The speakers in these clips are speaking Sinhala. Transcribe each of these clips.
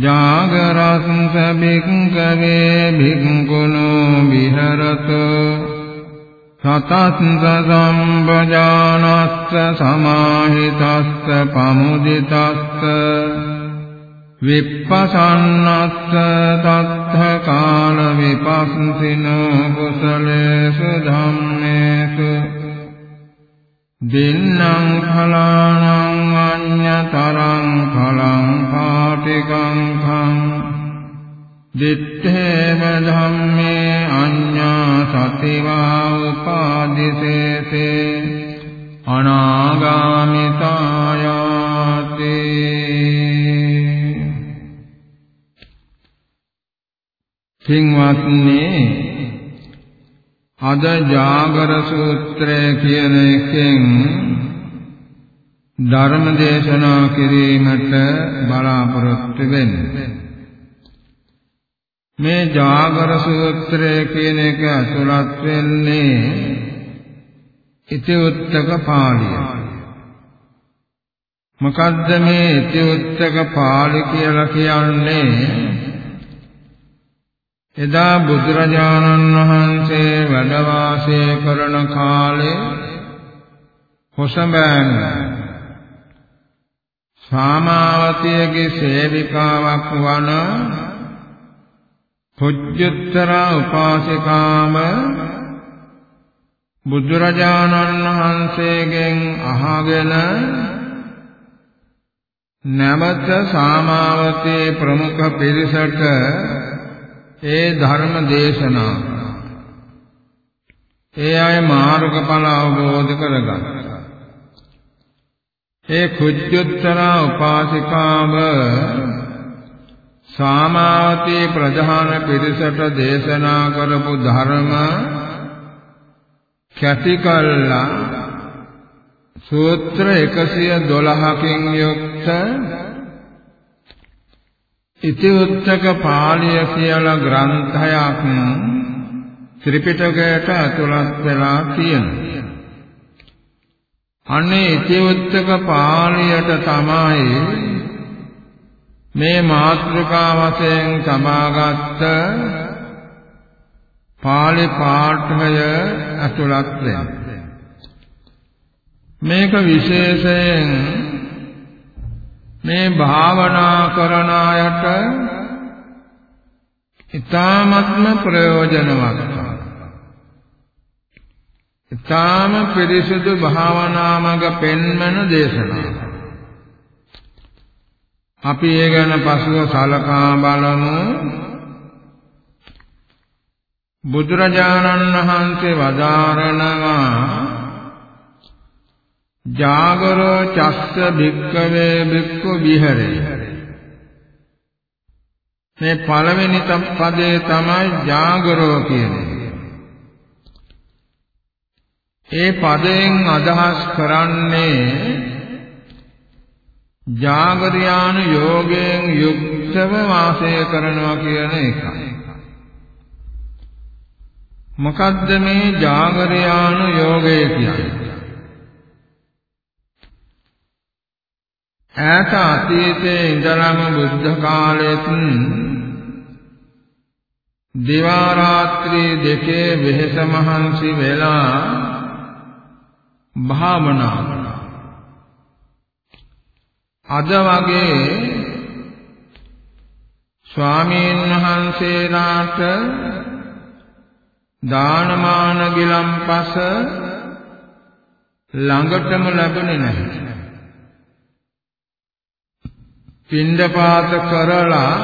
ජාගරස්ස බික්කවේ බික්කුණෝ විහෙරත සතස්ස සම්බජානස්ස සමාහිතස්ස පමුදිතස්ස විප්පසන්නස්ස තත්ථකාල විපස්සිනෝ කුසලේසු ධම්මේසු දින්නම් ඵලානං අඤ්ඤතරං ඵලං පාටිකං khං දිත්තේව ධම්මේ අඤ්ඤා සතිවා උපාදිසේසේ අනාගාමිතායාති සිංවත්නි අද ජාගර සූත්‍රය කියන එකෙන් ධර්ම දේශනා කිරීමට බලාපොරොත්තු වෙන්නේ. මේ ජාගර සූත්‍රය කියන එක අසලත් වෙන්නේ ඉති උත්තක පාළිය. මොකද්ද මේ ඉති උත්තක පාළි කියලා කියන්නේ? එදා බුදුරජාණන් වහන්සේ වැඩ වාසය කරන කාලේ හොසඹෑන සාමාවතියගේ සේවිකාවක් වන පුජ්‍යතර උපාසිකාම බුදුරජාණන් වහන්සේගෙන් අහගෙන නැවත සාමාවතී ප්‍රමුඛ පිරිසට ඒ ධර්ම දේශනා ඒ අය මාර්ගඵල අවබෝධ කරගන්න. ඒ කුජ්ජුත්තර උපාසිකාව සාමාවතී ප්‍රධාන පිරිසට දේශනා කරපු ධර්ම කැටි කළා සූත්‍ර 112කින් යුක්ත ඉතිඋත්තක පාළිය කියලා ග්‍රන්ථයක් ත්‍රිපිටකයට ඇතුළත් වෙලා තියෙනවා. අනේ ඉතිඋත්තක පාළියට තමයි මේ මාත්‍රිකා වශයෙන් සමාගත්ත පාළි පාඨය ඇතුළත් වෙනවා. මේක විශේෂයෙන් මේ භාවනා කරන අයට ඊ타ත්ම ප්‍රයෝජනවත්. ඊ타ම පිරිසුදු භාවනා මඟ පෙන්වන දේශනාව. අපි ඒ ගැන පසුව සලකා බලමු. බුදුරජාණන් වහන්සේ වදාරනවා ජාගරෝ චස්ස භික්කවේ භික්ඛු විහෙරේ මේ පළවෙනි පදේ තමයි ජාගරෝ කියන්නේ ඒ පදයෙන් අදහස් කරන්නේ ජාගරියාන යෝගයෙන් යුක්තව වාසය කරනවා කියන එකයි. මොකද්ද මේ ජාගරියාන යෝගය කියන්නේ? ඈත අතීතයේ ඉඳලම බුද්ධ කාලෙත් දිවා රාත්‍රී දෙකේ වෙහෙස මහන්සි වෙලා භාවනා අද වගේ ස්වාමීන් වහන්සේලාට දානමාන ගිලම්පස ළඟටම ලැබුණේ නැහැ. පින්දපාත කරලා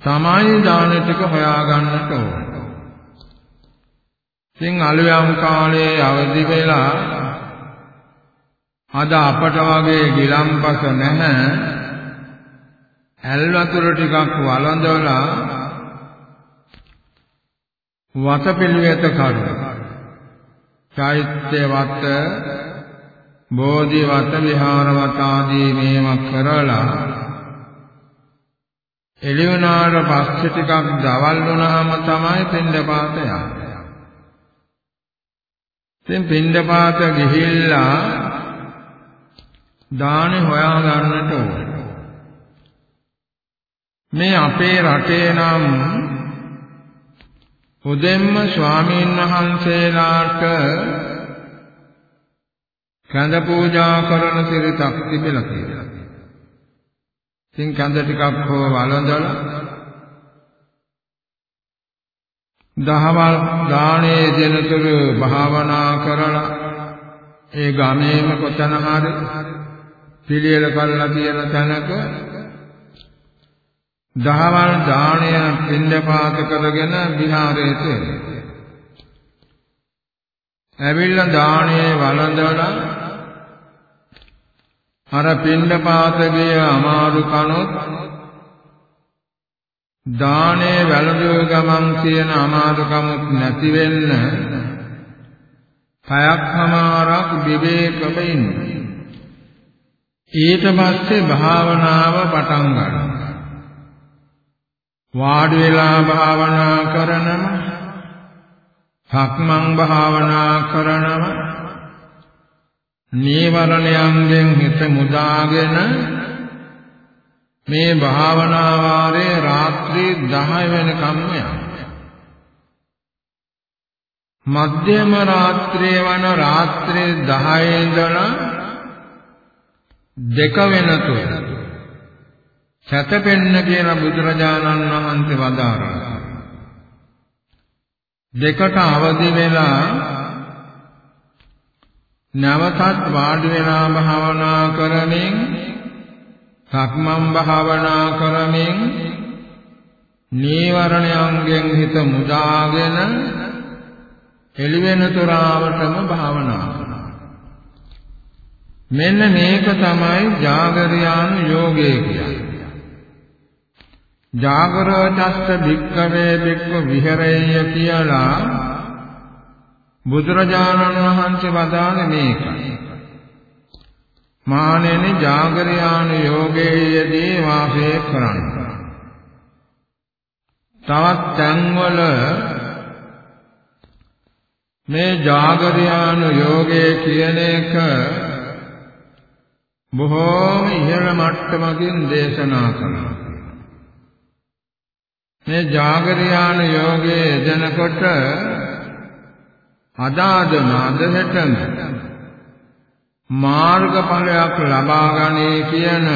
තමයි දාන ටික හොයාගන්නට ඕන. ඉතින් අලුයම් කාලේ අවදි වෙලා අද අපට වගේ ගිලම්පස නැහැ. ඇල් වතුර ටිකක් වළඳලා වතපිළිවෙත කරු. චෛත්‍ය වත, බෝධි වත, විහාර වත ආදී මේවා කරලා එළිවනාට පස්සේ ටිකක් දවල් වුණාම තමයි පින්ඩපාත යන්නේ. ඉතින් පින්ඩපාත ගිහිල්ලා දානේ හොයා ගන්නට ඕන. මේ අපේ රටේ නම් උදෙන්ම ස්වාමීන් වහන්සේලාට කඳ පූජා කරන සිරිතක් තිබෙලා කියලා. ඉතින් කඳ ටිකක් හෝ වළඳලා දහවල් දානේ දෙනතුරු භාවනා කරලා ඒ ගමේම කොතන හරි පිළියෙල කළා කියන තැනක දහවල් දාණය පින්දපාත කරගෙන විහාරයට ඇවිල්ලා දාණය වළඳලා අර පින්දපාතගේ අමාරු කනොත් දානේ වැළඳුව ගමන් කියන අමාරුකමක් නැති වෙන්න කයක් හමාරක් විවේකව ඉන්න. ඊට පස්සේ භාවනාව පටන් ගන්නවා. වාඩි වෙලා භාවනා කරනම සක්මන් භාවනා කරනම නීවරණයන්ගෙන් හිත මුදාගෙන මේ භාවනා වාරයේ රාත්‍රී 10 වෙනකම් යනවා. මධ්‍යම රාත්‍රියේ වන රාත්‍රී 10 ඉඳලා දෙක වෙනතුරු සැතපෙන්න කියන බුදුරජාණන් වහන්සේ වදාරා දෙකට අවදි වෙලා නවතත් වාඩි වෙලා භාවනා කරමින් සක්මන් භාවනා කරමින් නීවරණයන්ගෙන් හිත මුදාගෙන එළිවෙන තොරාවටම භාවනා කරනවා. මෙන්න මේක තමයි ජාගරියානු යෝගය කියන්නේ. ජාගරෝචස්ස භික්ඛවේ භික්ඛු විහෙරේය කියලා බුදුරජාණන් වහන්සේ වදාළේ මේකයි. මානෙනි ජාගරයාන යෝගයේදී වාසය කරන්න. තවත් තැන්වල මේ ජාගරයාන යෝගයේ කියන එක බොහෝම ඉහළ මට්ටමකින් දේශනා කරනවා. මේ ජාගරයාන යෝගයේ අදාද නාද හැටම මාර්ගඵලයක් ලබා ගන්නේ කියන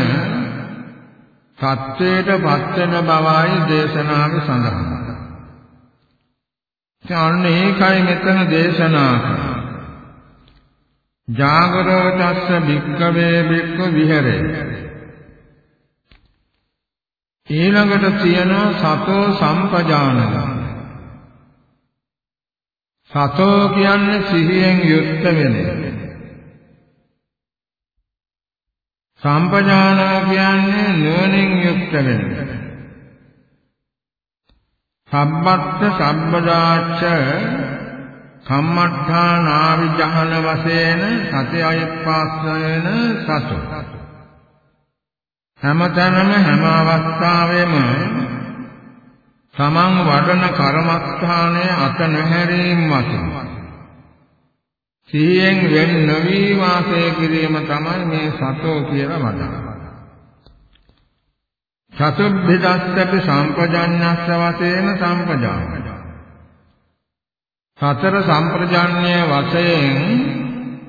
සත්‍යයට පත්වන බවයි දේශනාවේ සඳහන්. ඡාන්න ඒකයි මෙතන දේශනා කරන්නේ. ජාගරෝ තස්ස භික්ඛවේ භික්ඛ විහෙරේ. ඊළඟට තියෙන සතෝ සම්පජානනා සතෝ කියන්නේ සිහියෙන් යුක්ත වෙන. සම්පජානා කියන්නේ නුවණින් යුක්ත වෙන. සම්බත්ත සම්බදාච්ච කම්මඨානාවි ජහන වශයෙන් සතයයි පාස්සයන සතු හැමතැනම හැම අවස්ථාවෙම තමන් වඩන කර්මස්ථානයේ අත නොහැරීම වශයෙන් සිහියෙන් වෙන් නොවි වාසය කිරීම තමයි මේ සතෝ කියලා වදන්නේ. චතුබ්බිදස්සපි සම්පජඤ්ඤස්ස වශයෙන් සම්පජාන. සතර සම්ප්‍රජාන්‍ය වශයෙන්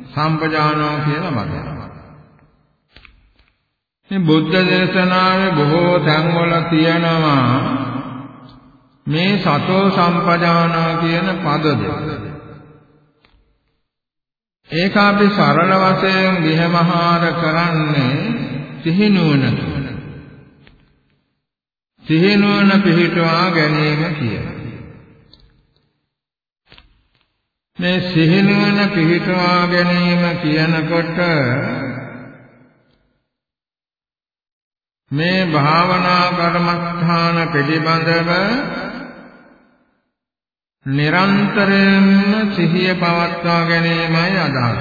සම්පජානෝ කියලා වදනවා. මේ බුද්ධ දේශනාවේ බොහෝ තැන්වල තියෙනවා මේ සතෝ සම්පජානා කියන පද දෙක. ඒක අපි සරල වශයෙන් විහමහාර කරන්නේ සිහිනුවන සිහිනුවන පිහිටවා ගැනීම කියන මේ සිහිනුවන පිහිටවා ගැනීම කියනකොට මේ භාවනා කර්මස්ථාන පිළිබඳව නිරන්තරයෙන්ම සිහිය පවත්වා ගැනීමයි අදහස්.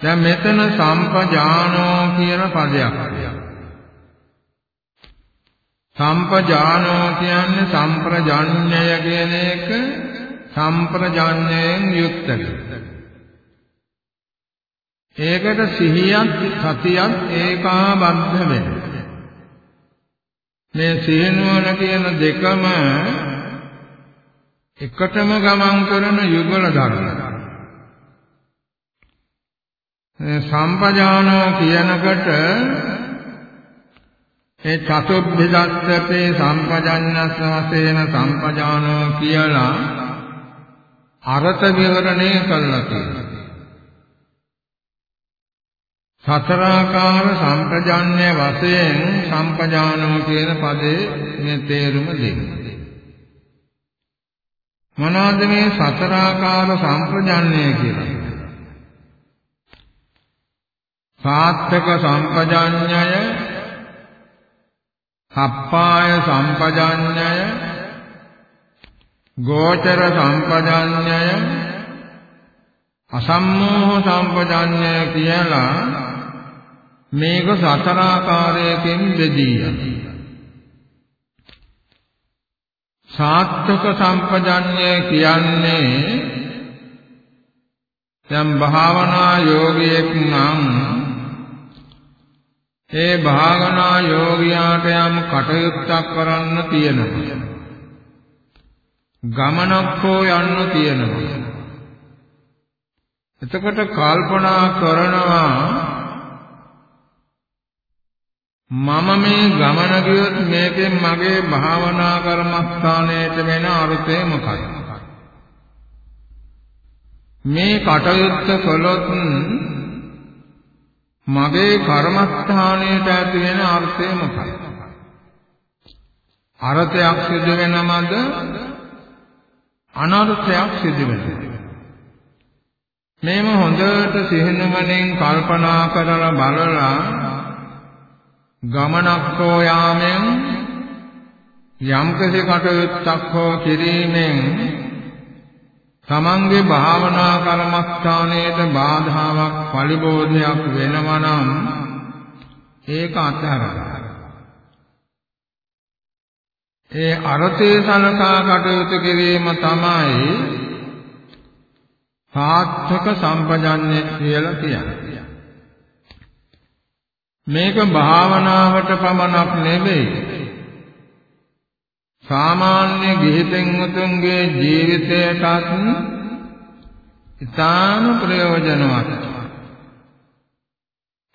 දැන් මෙතන සම්පජානෝ කියන පදයක් සම්පජානෝ කියන්නේ සම්ප්‍රජාඤ්ඤය කියන එක සම්ප්‍රජාඤ්ඤයෙන් යුක්ත ඒකට සිහියත් සතියත් ඒකාබද්ධ වෙනවා. මේ සිහිනුවන කියන දෙකම එකටම ගමන් කරන යුගල ධර්ම. සම්පජානෝ කියනකොට ඒ චතුබ්බිදස්සපේ සම්පජඤ්ඤස්ස වශයෙන් සම්පජානෝ කියලා අරත විවරණය කළා කියලා. සතරාකාර සම්ප්‍රජාන්‍ය වශයෙන් සම්පජානෝ කියන පදේ මේ තේරුම දෙන්නේ. මොනවද මේ සතරාකාර සම්ප්‍රජාන්‍ය කියලා? සාත්‍යක සම්පජාඤ්ඤය, සප්පාය සම්පජාඤ්ඤය, ගෝචර සම්පජාඤ්ඤය, අසම්මෝහ සම්පජාඤ්ඤය කියලා මේක සතර ආකාරයකින් බෙදී යනවා. සාත්‍යක සම්පජන්‍ය කියන්නේ දැන් භාවනා යෝගියෙක් නම් ඒ භාවනා යෝගියාට යම් කටයුත්තක් කරන්න තියෙනවා. ගමනක් හෝ යන්න තියෙනවා. එතකොට කල්පනා කරනවා මම මේ ගමන ගියොත් මේකෙන් මගේ භාවනා කර්මස්ථානයට වෙන අර්ථය මොකක්ද? මේ කටයුත්ත කළොත් මගේ කර්මස්ථානයට ඇති වෙන අර්ථය මොකක්ද? අර්ථයක් සිදු වෙනමද? අනර්ථයක් සිදු වෙනවද? මේව හොඳට සිහිනුවණෙන් කල්පනා කරලා බලලා ගමනක් හෝ යාමෙන් යම්කිසි කටයුත්තක් හෝ කිරීමෙන් තමන්ගේ භාවනා කර්මස්ථානයේද බාධාවක් පරිබෝධයක් වෙනවා නම් ඒක අත්හැරලා. ඒ අරතේ සලකා කටයුතු කිරීම තමයි සාත්‍යක සම්පජන්‍ය කියලා කියන්නේ. මේක භාවනාවට පමණක් නෙවෙයි සාමාන්‍ය ගිහිතෙන් උතුම්ගේ ජීවිතයටත් ඉතාම ප්‍රයෝජනවත්.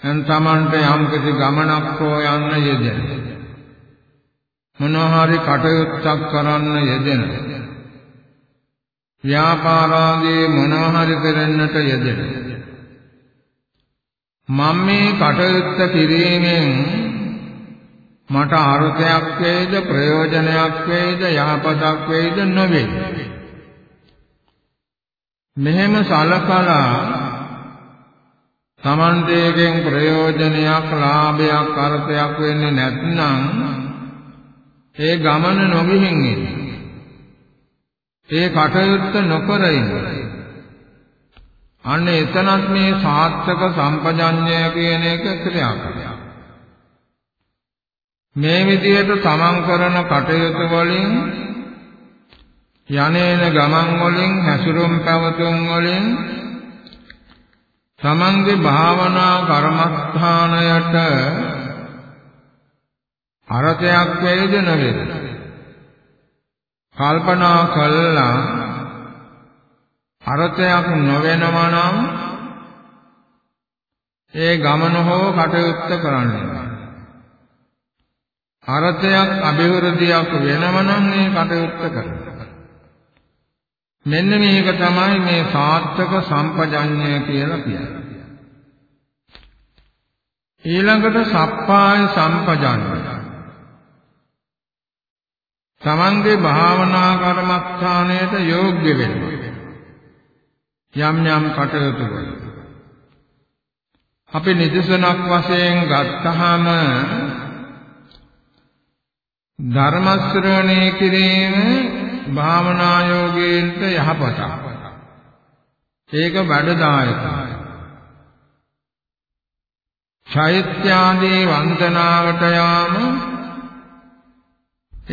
එන් තමන්ට යම්කිසි ගමනක් හෝ යන්න යෙදෙන. මොනවා හරි කටයුත්තක් කරන්න යෙදෙන. ව්‍යාපාරාදී මොනවා හරි කරන්නට යෙදෙන. මම මේ කටයුත්ත කිරීමෙන් මට අර්ථයක් වේද ප්‍රයෝජනයක් වේද යහපතක් වේද නොවේ මෙහෙම සලකලා තමන්ටේගෙන් ප්‍රයෝජනයක් ලාභයක් අර්ථයක් වෙන්නේ නැත්නම් ඒ ගමන නොගිහින් ඒ කටයුත්ත නොකර ඉන්නේ. අන්න එතනත් මේ සාර්ථක සම්පජඤ්ඤය කියන එක ක්‍රියා කරනවා. මේ විදිහට තමන් කරන කටයුතු වලින් යන්නේන ගමන් වලින් හැසිරුම් පැවතුම් වලින් තමන්ගේ භාවනා කර්මස්ථානයට අරතයක් වේද නැවේද කල්පනා කළා අරතයක් නොවෙනවා නම් ඒ ගමන හෝ කටයුත්ත කරන්නේ. අරතයක් අභිවෘද්ධියක් වෙනව නම් මේ කටයුත්ත කරනවා මෙන්න මේක තමයි මේ සාර්ථක සම්පජඤ්ඤය කියලා කියන්නේ. ඊළඟට සප්පාය සම්පජඤ්ඤය. තමන්ගේ භාවනා කර්මස්ථානයට යෝග්‍ය වෙනවා. යම් යම් කටයුතු වල. අපි නිදසනක් වශයෙන් ගත්තහම ධර්ම ශ්‍රවණය කිරීම භාවනා යෝගීන්ට යහපතක්. ඒක වැඩදායකයි. චෛත්‍යාදී වන්දනාවට යාම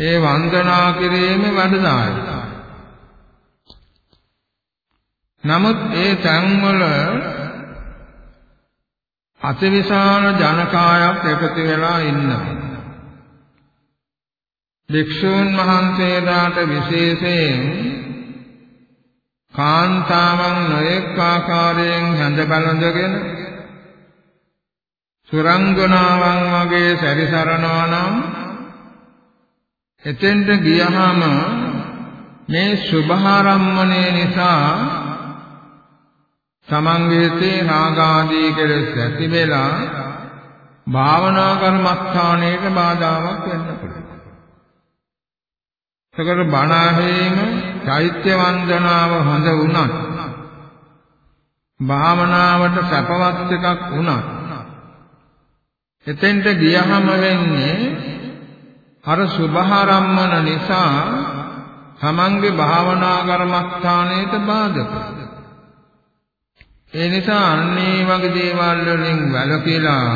ඒ වන්දනා කිරීම වැඩදායකයි. නමුත් ඒ තැන්වල අතිවිශාල ජනකායක් එකතු වෙලා ඉන්නවා. භික්ෂූන් වහන්සේලාට විශේෂයෙන් කාන්තාවන් නොයෙක් ආකාරයෙන් හැඳ බලඳගෙන සුරංගනාවන් වගේ සැරිසරනවා නම් එතෙන්ට ගියහම මේ සුභාරම්මණය නිසා තමන්ගේ තේ රාගාදී කෙලෙස් ඇති වෙලා භාවනා කර්මස්ථානයේ බාධාවක් වෙන්න පුළුවන්. ඒකට බණ ඇහිීම, චෛත්‍ය වන්දනාව හොඳ වුණත් භාවනාවට සැපවත් එකක් වුණත් එතෙන්ට ගියහම වෙන්නේ අර සුභාරම්මන නිසා තමන්ගේ භාවනා කර්මස්ථානයට බාධක. ඒ නිසා අන්නේ වගේ දේවල් වලින් වැළකීලා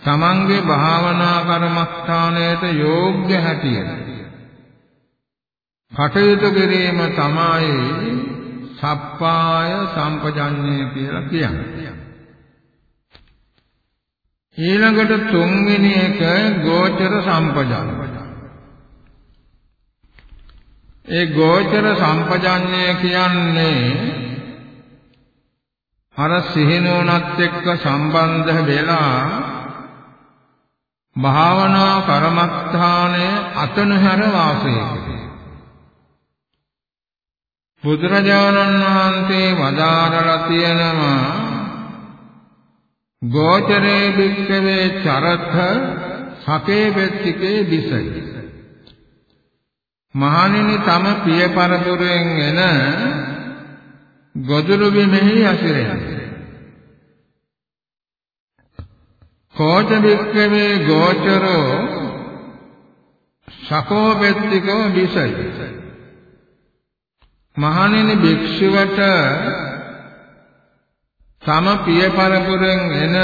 තමන්ගේ භාවනා කර්මස්ථානයට යෝග්‍ය හැටියට කටයුතු කිරීම තමයි සප්පාය සම්පජඤ්ඤය කියලා කියන්නේ. ඊළඟට තුන්වෙනි එක ගෝචර සම්පජාන. ඒ ගෝචර සම්පජාඤ්ඤය කියන්නේ අර සිහිනුවණත් එක්ක සම්බන්ධ වෙලා භාවනා කර්මස්ථානයේ අතනහැර වාසය කරේ. බුදුරජාණන් වහන්සේ වදාරලා තියෙනවා ගෝචරේ භික්ඛවේ චරත සකේ වෙත්තිකේ දිසයි මහණෙනි තම පිය පරපුරෙන් එන ගොදුරු බිමෙහි ඇසිරෙන කෝච භික්ඛවේ ගෝචරෝ සකෝ වෙත්තිකෝ දිසයි මහණෙනි භික්ෂුවට තම පිය පරපුරෙන් එන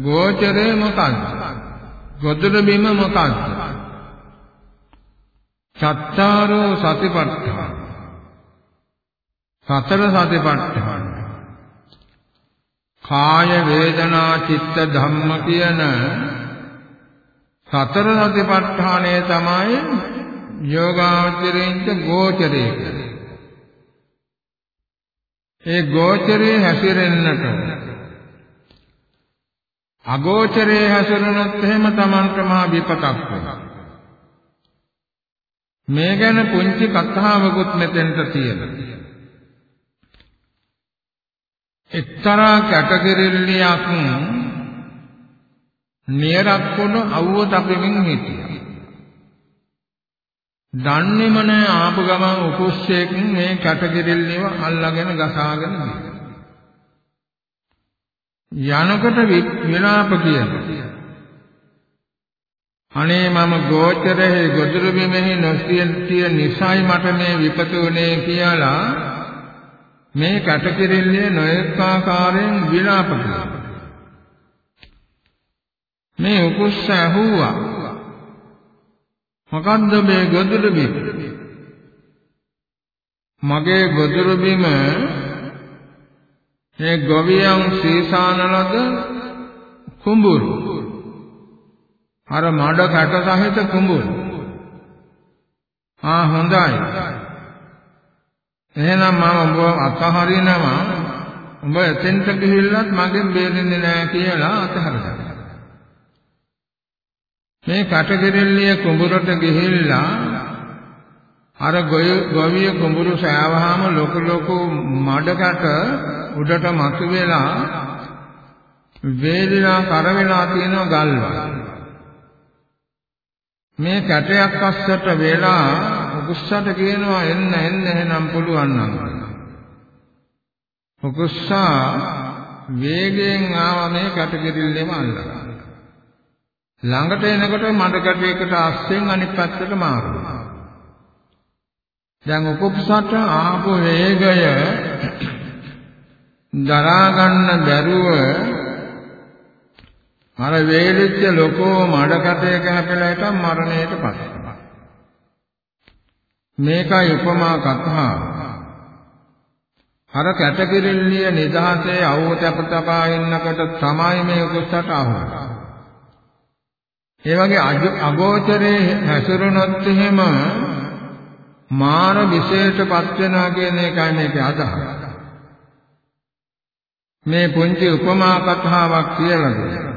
ගෝචරේ මොකක්ද? ගොදුර බිම මොකක්ද? චත්තාරෝ සතිපට්ඨාන. සතර සතිපට්ඨාන. කාය වේදනා චිත්ත ධම්ම කියන සතර සතිපට්ඨානය තමයි යෝගාචරයෙන් ගෝචරේ කියන්නේ. ඒ ගෝචරේ හැසිරෙන්නට අගෝචරේ හැසිරුණොත් එහෙම Tamanට මහා විපතක් වෙනවා. මේ ගැන පුංචි කතාවකුත් මෙතෙන්ට තියෙනවා. එක්තරා කැටගිරිල්ලියක් නියරක් වුණ අවුව තපෙමින් හිටියා. දන්නේම නැහැ ආපු ගමන් උකුස්සේකින් මේ කැටගිරිල්ලව අල්ලගෙන ගසාගෙන යනකොට විලාප කියන අනේ මම ගෝචරෙහි ගොදුරු බිමෙහි නොසිය නිසයි මට මේ විපත උනේ කියලා මේ කටකිරිල්ලේ නොයෙක් ආකාරයෙන් විලාප මේ උකුස්ස ඇහුවා. මොකන්ද මේ ගොදුරු බිම මගේ ගොදුරු බිම මේ ගොවියන් සීසානලද කුඹුරු. අර මඩ කැට සහිත කුඹුරු. ආ හොඳයි. එහෙනම් මම ඔබ අතහරිනවා. ඔබ එතෙන්ට ගිහිල්ලත් මගෙන් බේරෙන්නේ නැහැ කියලා අතහරගත්තා මේ කටගෙරෙල්ලිය කුඹුරට ගිහිල්ලා අර ගොවිය කුඹුරු සෑවහම ලොකු ලොකු මඩකට උඩට මතුවෙලා වේලිලා කර වෙලා තියෙන ගල්වල. මේ කැටයක් අස්සට වෙලා උකුස්සට කියනවා එන්න එන්න එහෙනම් පුළුවන් නම්. උකුස්සා වේගයෙන් ආව මේ කැටකිරිල්ලෙම අල්ලලා. ළඟට එනකොට මඩ කැටයකට අස්සෙන් අනිත් පැත්තට මාරුවා. දැන් උකුස්සට ආපු වේගය දරා ගන්න බැරුව අර වේලිච්ච ලොකෝ මඩකටයක හැපෙලා හිටන් මරණයට පත්. මේකයි උපමා කතාව අර කැටකිරිල්ලිය නිදහසේ අවුව තැප තපා ඉන්නකොට තමයි මේ උකුස්සට ආවොත් ඒ වගේ අගෝචරේ හැසිරුණොත් එහෙම මාන විශේෂපත් වෙනවා කියන එකයි මේකේ අදහස. මේ පුංචි උපමා කතාවක් කියලා දෙනවා.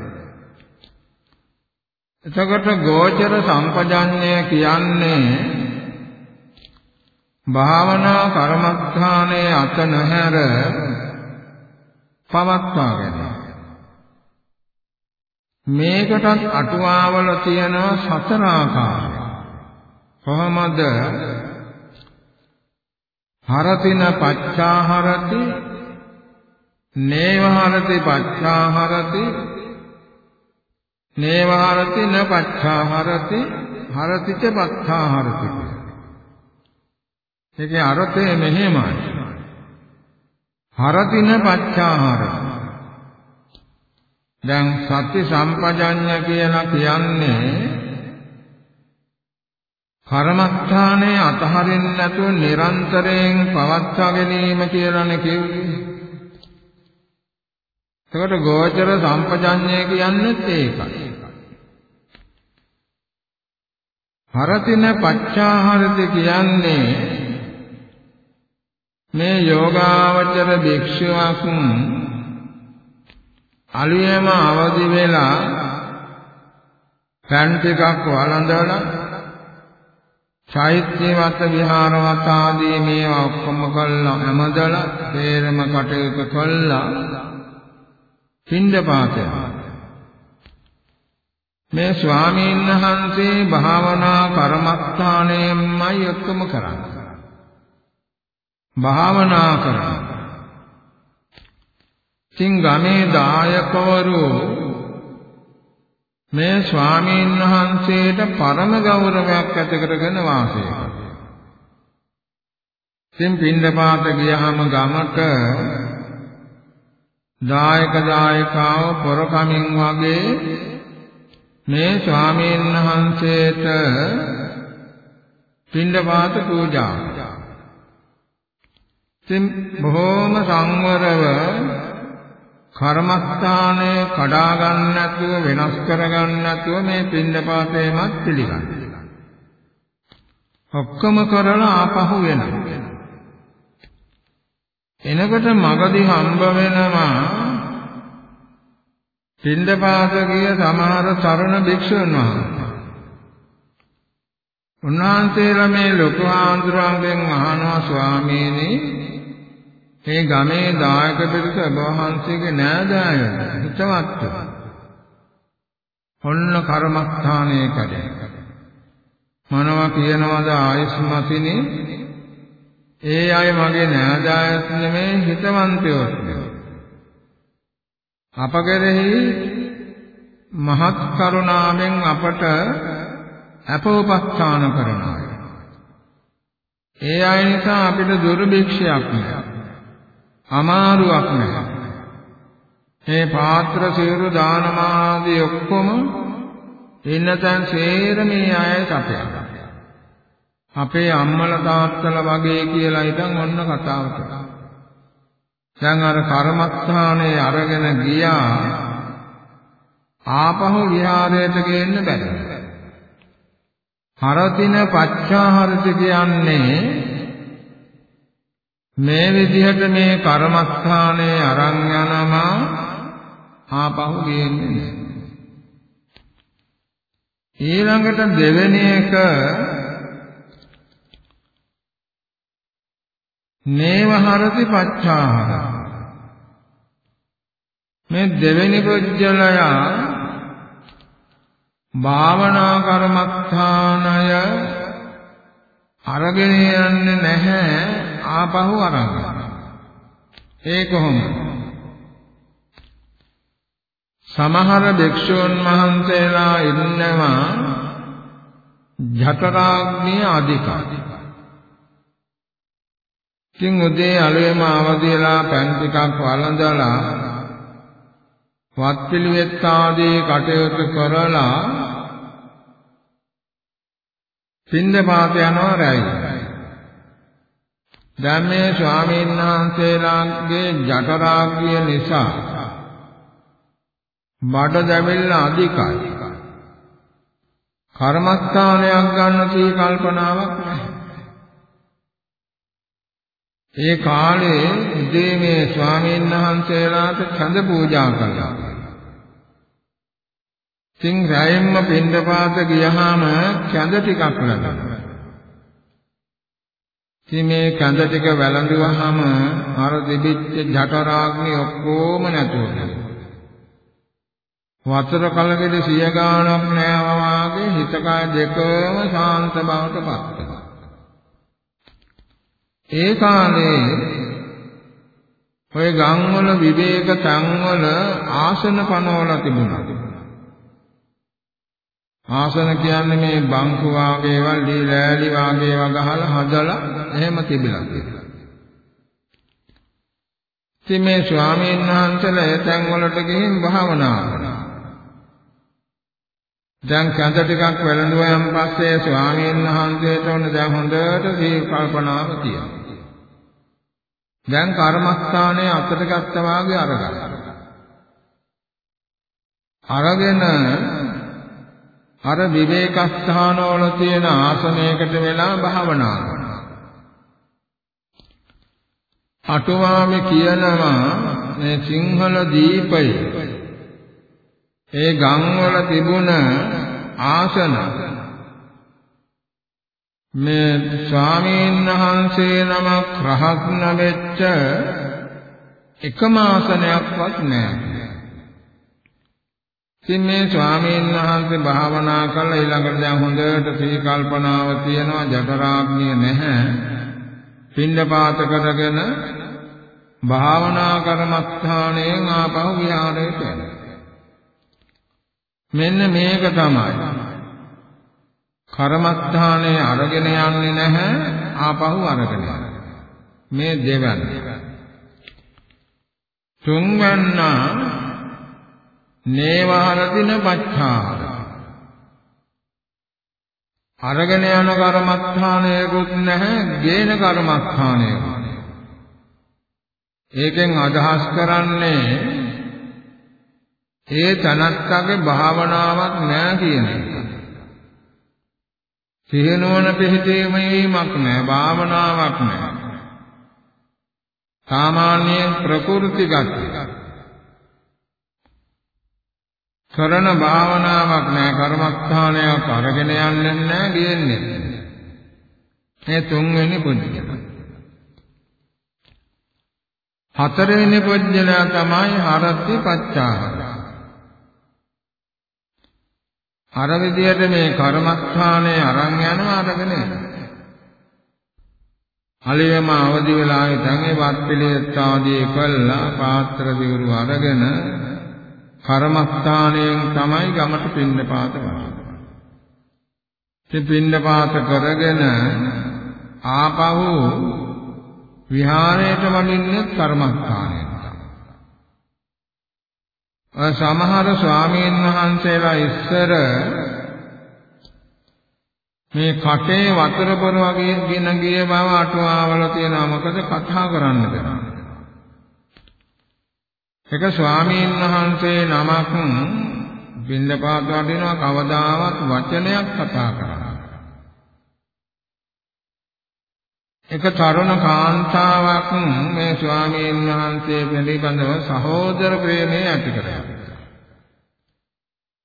එතකොට ගෝචර සම්පජඤ්ඤය කියන්නේ භාවනා කර්මස්ථානයේ අත නැහැර පවත්වාගෙන මේකටත් අටුවාවල තියෙන සතර ආකාරය. කොහොමද? හරතින පච්චාහරති නේවහරති පච්ඡාහරති නේවහරති න පච්ඡාහරති හරති ච පච්ඡාහරති ඒකේ අර්ථය මෙහෙමයි. හරති න පච්ඡාහරති දැන් සත්‍ය සම්පජඤ්ඤ කියලා කියන්නේ කර්මස්ථානයේ අතහරින්න නැතුව නිරන්තරයෙන් පවත්වා ගැනීම කියලානේ කියන්නේ එතකොට ගෝචර සම්පජඤ්ඤය කියන්නේත් ඒකයි. හරතින පච්චාහරති කියන්නේ මේ යෝගාවචර භික්ෂුවක් අලියම අවදි වෙලා පෑන් ටිකක් වළඳලා චෛත්‍යවත විහාරවත ආදී මේවා ඔක්කොම කළා. හැමදලා තේරම කටයුතු කළා. පින්ඩපාතය. මේ ස්වාමීන් වහන්සේ භාවනා කර්මස්ථානයෙන්මයි ඔක්කොම කරන්නේ. භාවනා කරනවා ඉතින් ගමේ දායකවරු මේ ස්වාමීන් වහන්සේට පරම ගෞරවයක් ඇති කරගෙන වාසය කරනවා. ඉතින් පින්ඩපාත ගියහම ගමට දායක දායකාව පොරකමින් වගේ මේ ස්වාමීන් වහන්සේට පින්ඩපාත පූජා ඉතින් බොහෝම සංවරව කර්මස්ථානය කඩා ගන්න නැතුව වෙනස් කර ගන්න නැතුව මේ පින්ඩපාතේමත් පිළිගන්න. ඔක්කොම කරලා ආපහු වෙනවා. එනකොට මගදී හම්බ වෙනවා පින්දපාත ගිය සමහර තරුණ භික්ෂුන් වහන්සේ. උන්වහන්සේලා මේ ලොකු ආන්දරංගෙන් අහනවා ස්වාමීනි මේ ගමේ දායක පිරිස වහන්සේගේ නෑදෑයෝ හිතවත් ඔන්න කර්මස්ථානයේ කඩේ. මොනවා කියනවද ආයස්මතිනේ ඒ අය මගේ නෑදෑයත් නෙමෙයි හිතවන්තයෝත් නෙමෙයි. අප කෙරෙහි මහත් කරුණාවෙන් අපට අපෝපස්ථාන කරන අය. ඒ අය නිසා අපිට දුර්භික්ෂයක් නෑ. අමාරුවක් නෑ. මේ පාත්‍ර සිවුරු දානමාදී ඔක්කොම ඉන්නතන් සේර මේ අය සපයක්. අපේ අම්මලා තාත්තලා වගේ කියලා ඉතින් ඔන්න කතාවට. දැන් අර කර්මස්ථානයේ අරගෙන ගියා ආපහු විහාරයට ගේන්න බැහැ. හරතින පච්චාහරති කියන්නේ මේ විදිහට මේ කර්මස්ථානයේ අරන් යනවා ආපහු ගේන්නේ නැහැ. ඊළඟට දෙවෙනි එක නේවහරති පච්චාහර මේ දෙවෙනි පුජ්‍යලයා භාවනා කර්මස්ථානය අරගෙන යන්නේ නැහැ ආපහු අරන්. ඒ කොහොමද සමහර භික්ෂුන් වහන්සේලා ඉන්නවා ජඨරාග්නිය අධිකයි ඉතින් උදේ අලුයම අවදිලා පැන් ටිකක් වළඳලා වත් පිළිවෙත් ආදී කටයුතු කරලා පින්දපාත යනවා රැයි. දැන් මේ ස්වාමීන් වහන්සේලාගේ ජඨරාග්‍ය නිසා බඩ දැවිල්ල අධිකයි. කර්මස්ථානයක් ගන්න තී කල්පනාවක් නැහැ. ඒ කාලේ උදේ මේ ස්වාමීන් වහන්සේලාට ඡන්ද පූජා කළා. ඉතින් රැයෙන්ම පින්දපාත ගියහම ඡන්ද ටිකක් ලැබුණා. ඉතින් මේ ඡන්ද ටික වැළඳුවාම අර දෙබිච්ච ජඨරාග්නි ඔක්කොම නැතුව වතර කලකෙද සිය ගාණක් නෑ වගේ හිතකය දෙකම ශාන්ත බවට පත් වෙනවා. ඒ කාලේ ඔය ගම්වල විවේක තන්වල ආසන පනවලා තිබුණා. ආසන කියන්නේ මේ බංකු වාගේවල් ලීලෑලි වාගේව ගහලා හදලා එහෙම තිබිලා තියෙනවා. ඉතින් මේ ස්වාමීන් වහන්සේලා ඒ තැන් වලට ගිහින් භාවනා කරනවා. දැන් කඳ ටිකක් වැළඳුවාන් පස්සේ ස්වාමීන් වහන්සේට ඕන දැන් හොඳට සී කල්පනාව තියෙනවා. දැන් කර්මස්ථානයේ අතට ගත්තා වාගේ අරගන්න. අරගෙන අර විවේක ස්ථානවල තියෙන ආසනයකට වෙලා භාවනා කරනවා. අටුවාමේ කියනවා මේ සිංහල දීපය ඒ ගම්වල තිබුණ ආසන මේ ස්වාමීන් වහන්සේ නමක් රහත් නැවෙච්ච එකම ආසනයක්වත් නැහැ. ඉතින් මේ ස්වාමීන් වහන්සේ භාවනා කළා ඊළඟට දැන් හොඳට සී කල්පනාව තියෙනවා ජඨරාග්නිය නැහැ. පින්නපාත කරගෙන භාවනා කර්මස්ථානයෙන් ආපහු විහාරයට යනවා. මෙන්න මේක තමයි කර්මස්ථානයේ අරගෙන යන්නේ නැහැ ආපහු අරගෙන මේ දෙවන්න තුන්වන්න නේවාරදින පච්ඡාද අරගෙන යන කර්මස්ථානයකුත් නැහැ ගේන කර්මස්ථානයකුත් ඒකෙන් අදහස් කරන්නේ ඒ තනත්තගේ භාවනාවක් නැහැ කියන එක. සිහිනුවන පිහිටීමක් නැහැ, භාවනාවක් නැහැ. සාමාන්‍ය ප්‍රකෘතිගත කරන භාවනාවක් නැහැ, කර්මස්ථානයක් අරගෙන යන්නේ නැහැ, ගියන්නේ නැහැ. මේ තුන්වෙනි පුද්ගල. හතරවෙනි පුද්ගලයා තමයි හරති පච්චාහර. අර විදියට මේ කර්මස්ථානයේ අරන් යනවා අරගෙන හලියම අවදි වෙලා ඉතින් ඒ වත් පිළිවෙත් ආදී කළා පාත්‍ර දිවුරු අරගෙන කර්මස්ථානයෙන් තමයි ගමට පින්නපාත වඩින්නේ. ඉතින් පින්නපාත කරගෙන ආපහු විහාරයට වඩින්නේ කර්මස්ථානයෙන්. සමහර ස්වාමීන් වහන්සේලා ඉස්සර මේ කටේ වතුර පොර වගේ ගෙන ගිය බව අටුවාවල තියෙනවා මොකද කතා කරන්න බැහැ. එක ස්වාමීන් වහන්සේ නමක් බින්දපාත වඩිනවා කවදාවත් වචනයක් කතා කරන්නේ. එක තරුණ කාන්තාවක් මේ ස්වාමීන් වහන්සේ පිළිබඳව සහෝදර ප්‍රේමය ඇති කරගත්තා.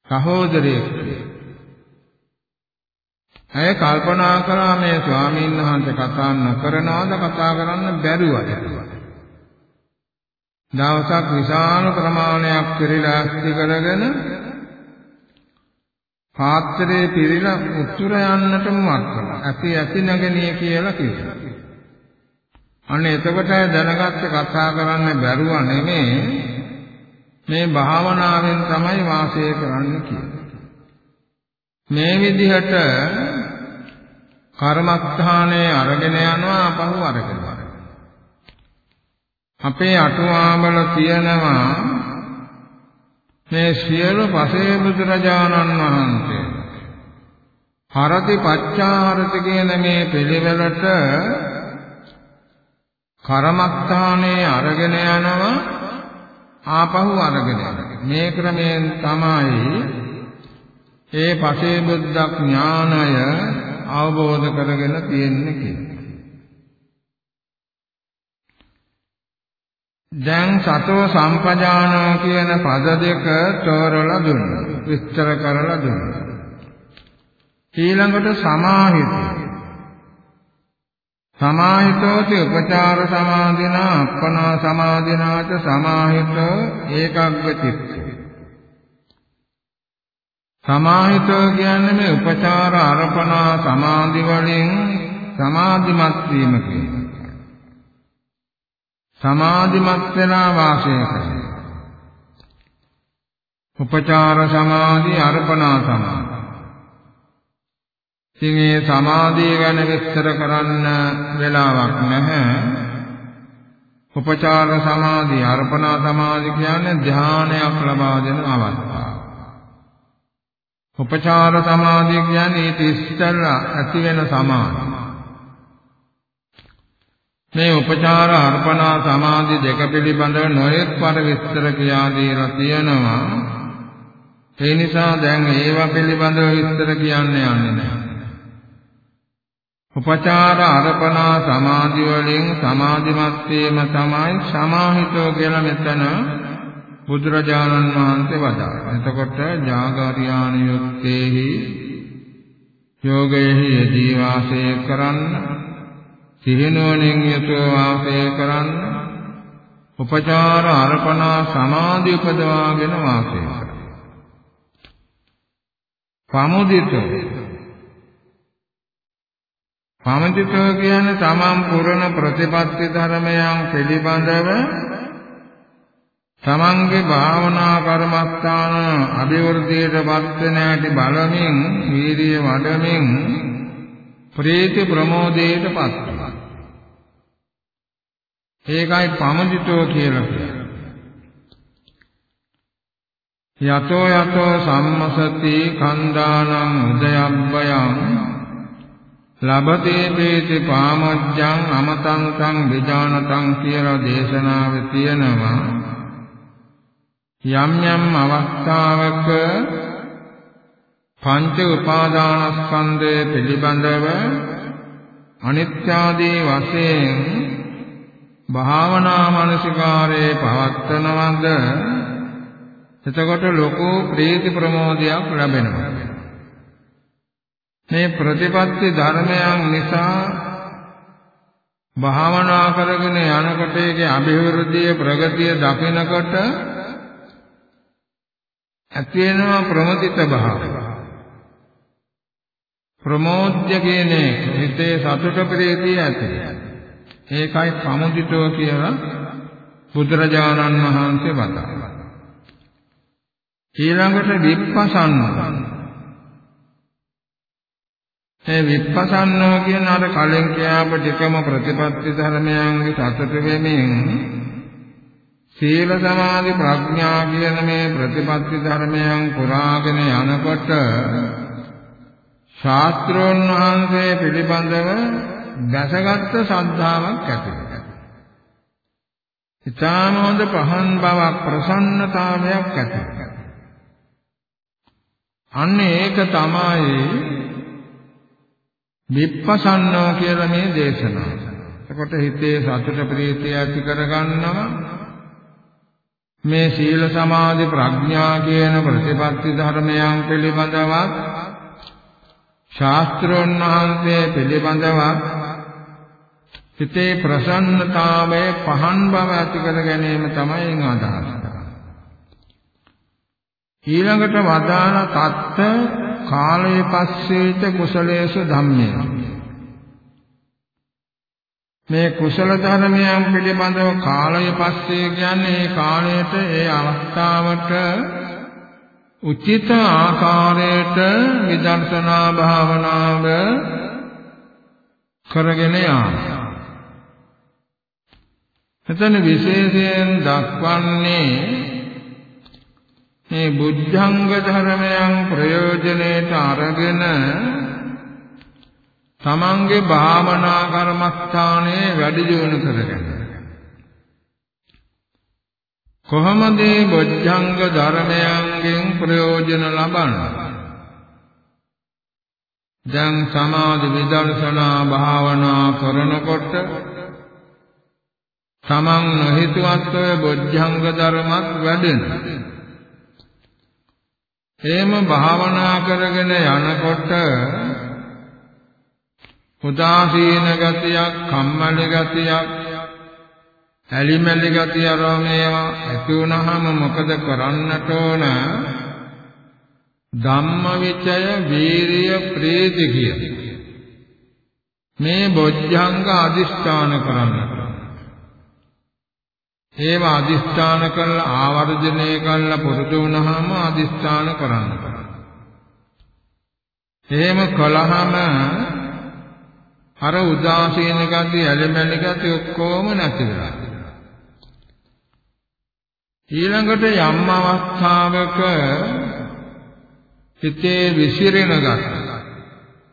සහෝදරයෙක් ඇය කල්පනා කළා මේ ස්වාමීන් වහන්සේ කතා නොකරනවාද කතා කරන්න බැරුවද දවසක් විශාල ප්‍රමාණයක් පිළිලා ඇස්ති කරගෙන පාත්‍රයේ පිළිලා උතුර යන්නටම වත් කළා. ඇති ඇති නගනිය කියලා කිව්වා. අන්න එතකොට දැනගත්ත කතා කරන්න බැරුව නෙමේ මේ භාවනාවෙන් තමයි වාසය කරන්න කියන්නේ. මේ විදිහට කර්මස්ථානයේ අරගෙන යනවා පහු අරගෙන අපේ අටුවාවල තියෙනවා මේ සියලු පසේ බුදුරජාණන් වහන්සේ හරති පච්චාහරති කියන මේ පිළිවෙලට කර්මස්ථානයේ අරගෙන යනවා ආපහු අරගෙන යනවා මේ ක්‍රමයෙන් තමයි ඒ පසේ බුද්ධ ඥානය අවබෝධ කරගෙන තියෙන්නේ කියලා. දැන් සතෝ සම්පජානෝ කියන පද දෙක තෝරලා දුන්නා. විස්තර කරලා දුන්නා. ඊළඟට සමාහිතය. සමාහිතෝති උපචාර සමාධිනා අප්පනා සමාධිනාච සමාහිතෝ ඒකග්ග චිත්තේ සමාහිතව කියන්නේ මේ උපචාර අර්පණා සමාධි වලින් සමාධිමත් වීම කියන්නේ. සමාධිමත් වෙලා වාසය කරන. උපචාර සමාධි අර්පණා සමාධි. ඉතින් මේ සමාධිය ගැන විස්තර කරන්න වෙලාවක් නැහැ. උපචාර සමාධි අර්පණා සමාධි කියන්නේ ධානයක් ලබා දෙන අවස්ථාව. උපචාර සමාධිය කියන්නේ ඊට ඉස්සෙල්ලා ඇති වෙන සමාධිය. මේ උපචාර අර්පණා සමාධි දෙක පිළිබඳව නොයෙක් පර විස්තර කියා දීලා තියෙනවා. ඒ නිසා දැන් ඒවා පිළිබඳව විස්තර කියන්න යන්නේ නැහැ. උපචාර අර්පණා සමාධි වලින් සමාධිමත් වීම තමයි සමාහිතෝ කියලා මෙතන බුදුරජාණන් වහන්සේ වදාළා. එතකොට ජාගාරියාන යුත්තේහි යෝගයෙහි යෙදී වාසය කරන්න, සිහිනුවණින් යුතුව වාසය කරන්න, උපචාර අර්පණා සමාධි උපදවාගෙන වාසය කරන්න. පමුදිතෝ පමුදිතෝ කියන්නේ තමන් පුරණ ප්‍රතිපත්ති ධර්මයන් පිළිබඳව තමන්ගේ භාවනා කර්මස්ථාන අභිවෘද්ධියටපත් වෙන ඇති බලමින් වීර්ය වඩමින් ප්‍රීති ප්‍රමෝදයටපත් වෙනවා. ඒකයි පමදිතෝ කියලා කියන්නේ. යතෝ යතෝ සම්මසති කන්දානං උදයබ්බයං ලබතේ වේති පාමොජ්ජං අමතං සං විජානතං කියලා දේශනාවේ තියෙනවා යම් යම් අවස්ථාවක පංච උපාදානස්කන්ධය පිළිබඳව අනිත්‍යාදී වශයෙන් භාවනා මානසිකාරයේ පවත්නවද එතකොට ලොකු ප්‍රීති ප්‍රමෝදයක් ලැබෙනවා මේ ප්‍රතිපත්ති ධර්මයන් නිසා භාවනා කරගෙන යනකොට ඒකේ අභිවෘද්ධිය ප්‍රගතිය දකිනකොට ඇති වෙනවා ප්‍රමුදිත භාවය. ප්‍රමෝද්‍ය කියන්නේ හිතේ සතුට ප්‍රීතිය ඇති. ඒකයි ප්‍රමුදිතෝ කියලා බුදුරජාණන් වහන්සේ වදාළා. ඊළඟට විපස්සන්න ඒ විපස්සන්නෝ කියන අර කලින් කියාපු ටිකම ප්‍රතිපත්ති ධර්මයන්ගේ සතට වෙමින් සීල සමාධි ප්‍රඥා කියන මේ ප්‍රතිපත්ති ධර්මයන් පුරාගෙන යනකොට ශාස්ත්‍රෝන් වහන්සේ පිළිබඳව දැසගත් ශ්‍රද්ධාවක් ඇති වෙනවා. ඊටාම හොඳ පහන් බවක් ප්‍රසන්නතාවයක් ඇති වෙනවා. අන්න ඒක තමයි විපස්සන්නෝ කියලා මේ දේශනාව. එතකොට හිතේ සතුට ප්‍රීතිය ඇති කරගන්නවා මේ සීල සමාධි ප්‍රඥා කියන ප්‍රතිපත්ති ධර්මයන් පිළිබඳවත් ශාස්ත්‍රෝන් වහන්සේ පිළිබඳවත් හිතේ ප්‍රසන්නතාවය පහන් බව ඇති කර ගැනීම තමයි අදහස් ඊළඟට වදාන තත්ත කාලයේ පස්සේච කුසලේසු ධම්මේ මේ කුසල ධර්මයන් පිළිබඳව කාලය පස්සේ කියන්නේ ඒ කාලයට ඒ අවස්ථාවට උචිත ආකාරයට විදර්ශනා භාවනාව කරගෙන යාම. එතන විශේෂයෙන් දක්වන්නේ මේ බුද්ධංග ධර්මයන් ප්‍රයෝජනෙට අරගෙන තමන්ගේ භාවනා කර්මස්ථානයේ වැඩි දියුණු කරගන්න. කොහොමද මේ බොජ්ජංග ධර්මයන්ගෙන් ප්‍රයෝජන ලබන්නේ? දැන් සමාධි විදර්ශනා භාවනා කරනකොට තමන් නොහිතුවත් ඔය බොජ්ජංග ධර්මත් වැඩෙනවා. එහෙම භාවනා කරගෙන යනකොට උදාසීන ගතියක්, කම්මැලි ගතියක්, ඇලිමැලි ගතිය රෝමේවා ඇති වුනහම මොකද කරන්නට ඕන? ධම්මවිචය, වීරිය, ප්‍රීති කිය. මේ බොජ්ජංග අදිෂ්ඨාන කරන්නට. ඒව අදිෂ්ඨාන කරලා ආවර්ජනය කරලා පුරුදු වුණාම අදිෂ්ඨාන කරන්න. එහෙම කළාම අර උදාසීන ගති, ඇලෙමැලි ගති ඔක්කොම නැති වෙලා. ඊළඟට යම් අවස්ථාවක හිතේ විසිරෙන ගති,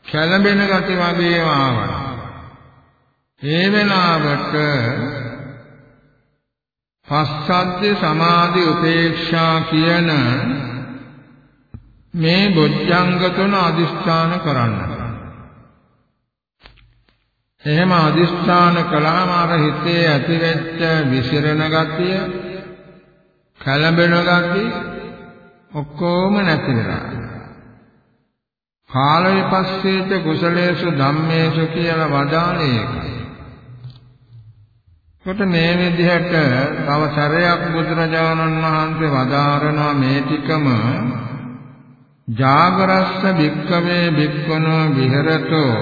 කැළඹෙන ගති වගේ ආවා. ඒ වෙලාවට පස්සද්ධ සමාධි උපේක්ෂා කියන මේ බොජ්ජංග තුන අදිස්ථාන කරන්න. එහෙම අදිස්ථාන කළාම අර හිතේ ඇතිවෙච්ච විසිරෙන ගතිය, කලබෙන ගතිය ඔක්කොම නැති වෙනවා. කාල විපස්සේත කුසලේසු ධම්මේසු කියලා වදාළේ ඒකයි. කොට මේ විදිහට තව සැරයක් බුදුරජාණන් වහන්සේ වදාරනවා මේ ටිකම ජාගරස්ස භික්කවේ භික්ඛුනෝ විහෙරතෝ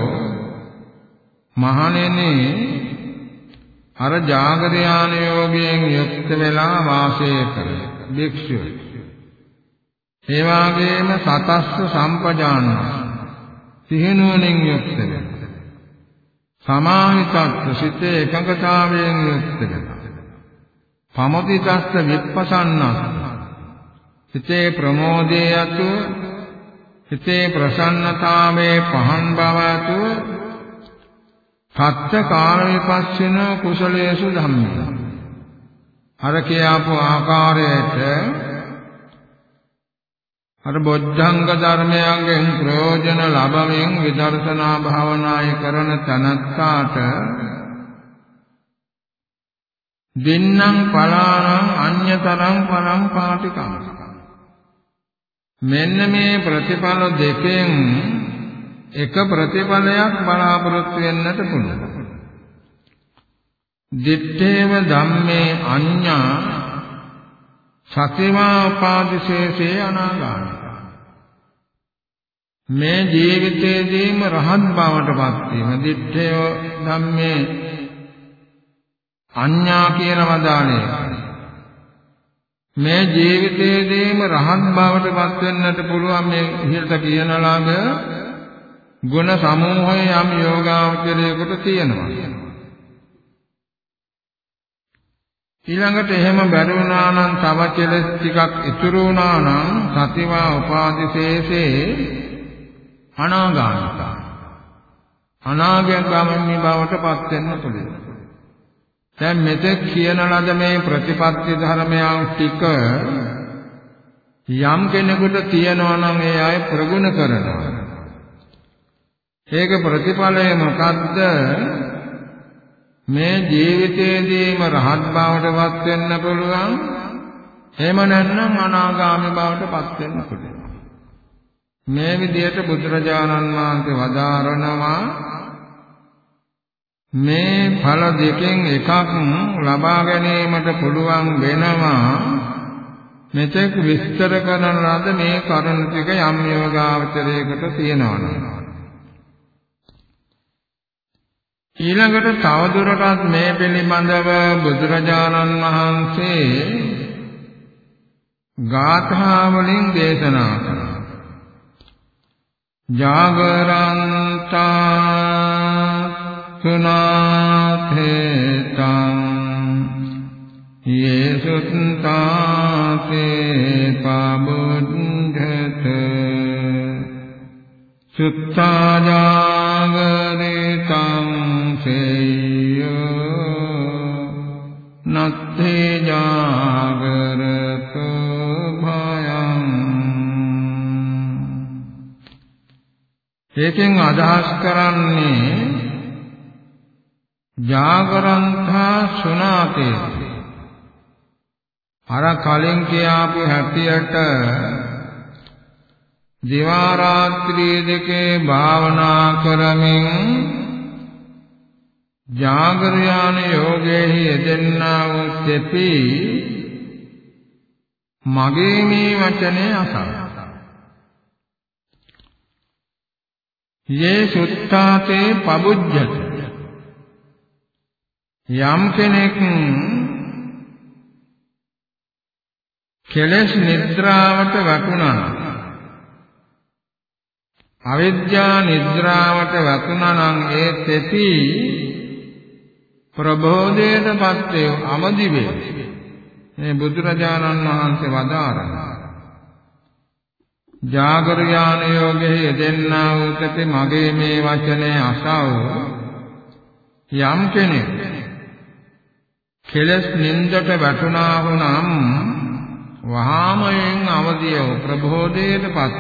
මහණෙනි අර ජාගරයාන යෝගයෙන් යුක්ත වෙලා වාසය කර භික්ෂුව. ඒ වාගේම සතස්ස සම්පජාන සිහිනුවණින් යුක්ත වෙන. සමාහිතත්ව සිතේ එකඟතාවයෙන් යුක්ත වෙන. පමතිතස්ස විප්පසන්නස් සිතේ ප්‍රමෝදයේ යතු සිතේ ප්‍රසන්නතාවයේ පහන් බව යතු සත්‍ය කාල විපස්සන කුසලේසු ධම්මේ අර කියාපු ආකාරයට අර බොද්ධංග ධර්මයන්ගෙන් ප්‍රයෝජන ලබමින් විදර්ශනා භාවනාය කරන තනත්තාට දින්නම් පලානම් අඤ්‍යතරං පරම් පාටිකම් මෙන්න මේ ප්‍රතිඵල දෙකෙන් එක ප්‍රතිඵලයක් බලාපොරොත්තු වෙන්නට පුළුවන්. දිත්තේව ධම්මේ අඤ්ඤා සතිමා උපාදිශේෂේ අනාගාමී. මේ ජීවිතයේදීම රහත් බවටපත් වීම දිත්තේව ධම්මේ අඤ්ඤා කියන වදානේ. මේ ජීවිතයේදීම රහත් බවට පත් වෙන්නට පුළුවන් මේ ඉහළට කියන ළඟ ගුණ සමූහය යම් යෝගාවචරයකට තියෙනවා. ඊළඟට එහෙම බැරි වුණා නම් තව කෙලස් ටිකක් ඉතුරු වුණා නම් සතිවා උපාදිශේෂේ අනාගාමිකා අනාගාමී බවට පත් වෙන්න පුළුවන්. දැන් මෙතෙක් කියන ලද මේ ප්‍රතිපත්ති ධර්මයන් ටික යම් කෙනෙකුට තියනවා නම් ඒ අය ප්‍රගුණ කරනවා. ඒක ප්‍රතිඵලය මොකද්ද? මේ ජීවිතයේදීම රහත් බවට පත් වෙන්න පුළුවන්. එහෙම නැත්නම් අනාගාමී බවට පත් වෙන්න පුළුවන්. මේ විදිහට බුදුරජාණන් වහන්සේ වදාරනවා මේ ඵල දෙකෙන් එකක් ලබා ගැනීමට පුළුවන් වෙනවා මෙතෙක් විස්තර කරන ලද මේ කරුණ ටික යම් යෝගාවචරයකට තියෙනවා ඊළඟට තවදුරටත් මේ පිළිබඳව බුදුරජාණන් වහන්සේ ගාථා වලින් දේශනා කළා. ජාගරන්තා සුනාථේතං යේසුත්තාසේ පබුද්ධත සුත්තාජාගරිතං සේයෝ නත්තේ ජාගරත ඒකෙන් අදහස් කරන්නේ ජාගරන්තා සුනාතේ. අර කලින් කියාපු හැටියට දිවා රාත්‍රී දෙකේ භාවනා කරමින් ජාගරයාන යෝගයේ යෙදෙන්නා වූ තෙපි මගේ මේ වචනේ අසන යේ සුත්තාතේ පබුජ්ජති. යම් කෙනෙක් කෙලෙස් නිද්‍රාවට වැටුණා අවිද්‍යා නිද්‍රාවට වැටුණා නම් ඒ තෙති ප්‍රබෝධයටපත් වේ අමදි වේ මේ බුදුරජාණන් වහන්සේ වදාරනවා. ජාගර ඥාන යෝගයේ යෙදෙන්නා වූ තෙති මගේ මේ වචනේ අසව යම් කෙනෙක් කෙලස් නින්දට වැටුණා වුනම් වහාමයෙන් අවදිය ප්‍රබෝධයටපත්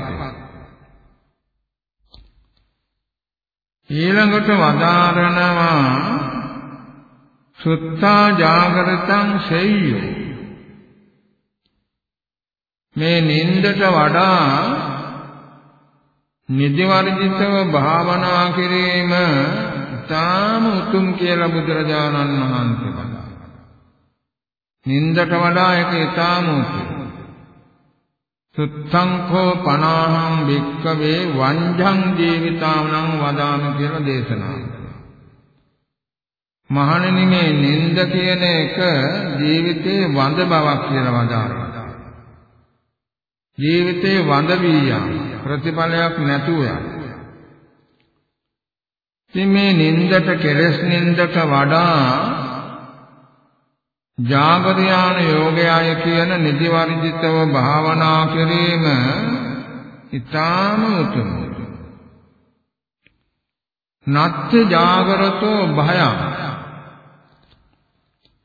ඊළඟට වදාරනවා සුත්තා ජාගරතං සෙය්‍යෝ මේ නින්දට වඩා නිදිවර්ජිතව භාවනා කිරීම තාම උතුම් කියලා බුදුරජාණන් වහන්සේ වදාළා. නින්දට වඩා ඒක ඊටාම සුත්තං කෝ පනාහං වික්කවේ වංජං ජීවිතාවනං වදාමි කියලා දේශනා මහණෙනි මේ නින්ද කියන එක ජීවිතේ වඳ බවක් කියලා වදාරනවා ජීවිතේ වඳ වීයම් ප්‍රතිඵලයක් නැතුව යන ඉතින් මේ නින්දට කෙලස් නින්දට වඩා ජාගරයාන යෝගයය කියන නිදි වර්ජිතව භාවනා කිරීම ඊටාම උතුම්. නත්ති ජාගරතෝ භයං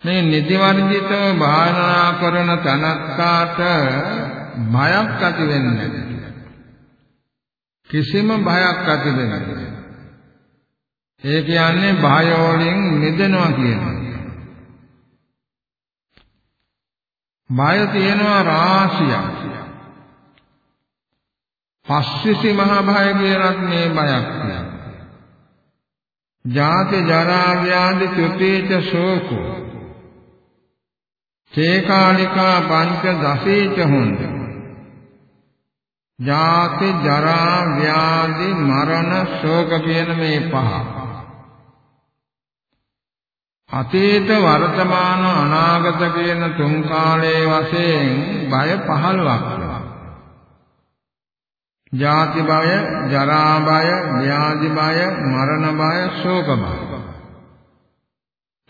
මේ නිදි වර්ජිතව භාවනා කරන තනත්තාට භයක් ඇති වෙන්නේ කිසිම භයක් ඇති වෙන්නේ ඒ කියන්නේ භය වලින් මිදෙනවා කියනවා බය තියෙනවා රාශියක්. පස්සිසි මහ භය කියලත් මේ බයක් තියෙනවා. ජාති ජරා ව්‍යාධි චුතේච ශෝකෝ. තේකාලිකා පංච දසේච හොන්ද. ජාති ජරා ව්‍යාධි මරණ ශෝක කියන මේ පහ. අතීත වර්තමාන අනාගත කියන තුන් කාලයේ වශයෙන් බය 15ක් වෙනවා. ජාති බය, ජරා බය, ව්‍යාධි බය, මරණ බය, ශෝක බය.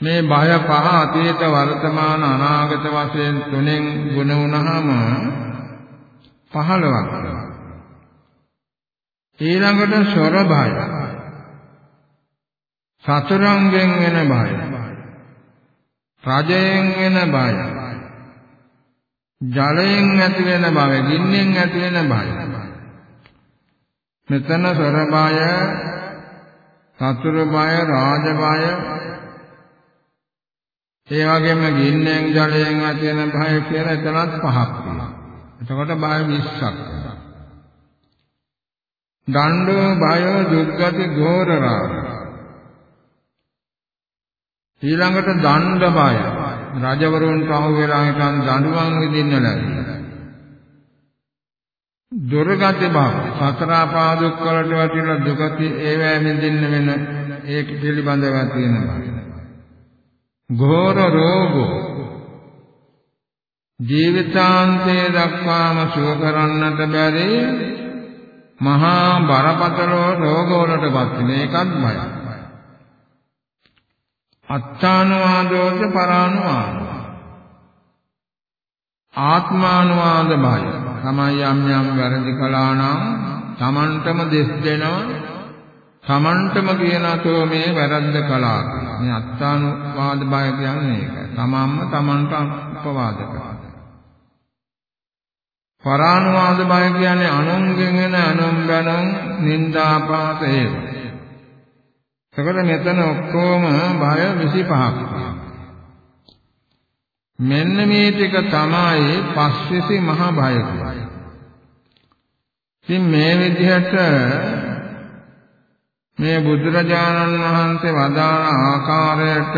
මේ බය පහ අතීත වර්තමාන අනාගත වශයෙන් තුනෙන් ගුණ වුණාම 15ක් වෙනවා. ඊළඟට ස්වර බය. සතරංගෙන් වෙන බය. රජයෙන් වෙන බය. ජලයෙන් ඇති වෙන බය, ගින්නෙන් ඇති වෙන බය. මෙතන ස්වර බය, සතුරු බය, රාජ බය, ඒ වගේම ගින්නෙන් ජලයෙන් ඇති වෙන බය කියලා එතනත් පහක් තියෙනවා. එතකොට බය 20ක් වෙනවා. දණ්ඩෝ බය දුක්ගති ගෝරරා ඊළඟට දණ්ඩ බය. රජවරුන්ට අහු වෙලා හිටන් දඬුවම් විඳින්න ලැබෙනවා දුර්ගති භව සතර පාදුක් වලට වැටිලා දුකති ඒවැ විඳින්න වෙන ඒක පිළිබඳව තියෙනවා. ඝෝර රෝගෝ. ජීවිතාන්තයේ දක්වාම සුව කරන්නට බැරි මහා බරපතල රෝග වලටපත් වෙන එකත් බයයි අත්තානුවාදෝද පරානුවාද? ආත්මානුවාද බය. තමයි යම් යම් වැරදි කළා නම් Tamanටම දෙස් දෙනවා Tamanටම කියනතෝ මේ වැරද්ද කළා. මේ අත්තානුවාද බය කියන්නේ ඒක. තමන්ම Tamanට අපවාද කරනවා. පරානුවාද බය කියන්නේ අනුන්ගෙන් එන අනුන් බැනුම් නින්දාපාත ඒවා එතකොට මෙතන ඔක්කොම බය 25ක් මෙන්න මේ ටික තමයි පස්විසි මහ බය කියන්නේ. ඉතින් මේ විදිහට මේ බුදුරජාණන් වහන්සේ වදාළ ආකාරයට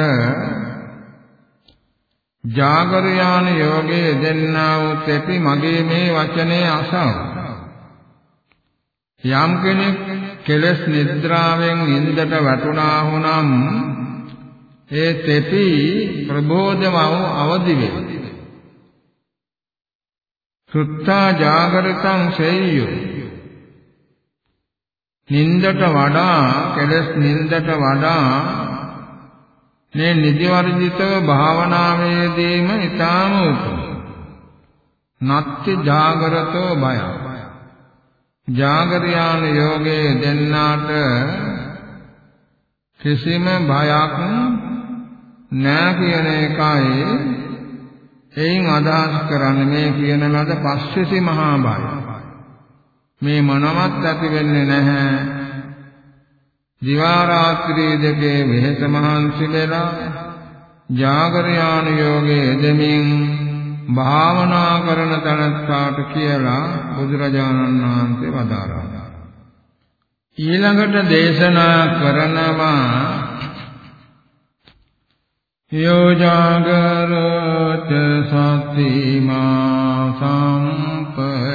ජාගරයාන යෝගයේ දෙන්නා වූ තෙපි මගේ මේ වචනේ අසව යම් කෙනෙක් කෙලස් නිද්‍රාවෙන් නින්දට වැටුණා වුනම් ඒ තෙපි ප්‍රබෝධව අවදි වේ. සුත්තා ජාගරිතං සෙය්‍යෝ නින්දට වඩා කෙලස් නින්දට වඩා මේ නිදිවර්ජිතව භාවනාවේදීම ඊටාම උතුම්. නත්ති ජාගරතෝ බයං ජාගරයාන යෝගයේ දෙන්නාට කිසිම බයක් නැහැ කියන එකයි එයින් අදහස් කරන්නේ මේ කියන ලද පස්විසි මහා බය. මේ මොනවත් ඇති වෙන්නේ නැහැ. දිවා රාත්‍රී දෙකේ වෙහෙස මහන්සි වෙලා ජාගරයාන යෝගයේ දෙමින් භාවනා කරන තැනත්තාට කියලා බුදුරජාණන් වහන්සේ වදාරා. ඊළඟට දේශනා කරනවා යෝජාගරත සතිමා සම්පජානෝ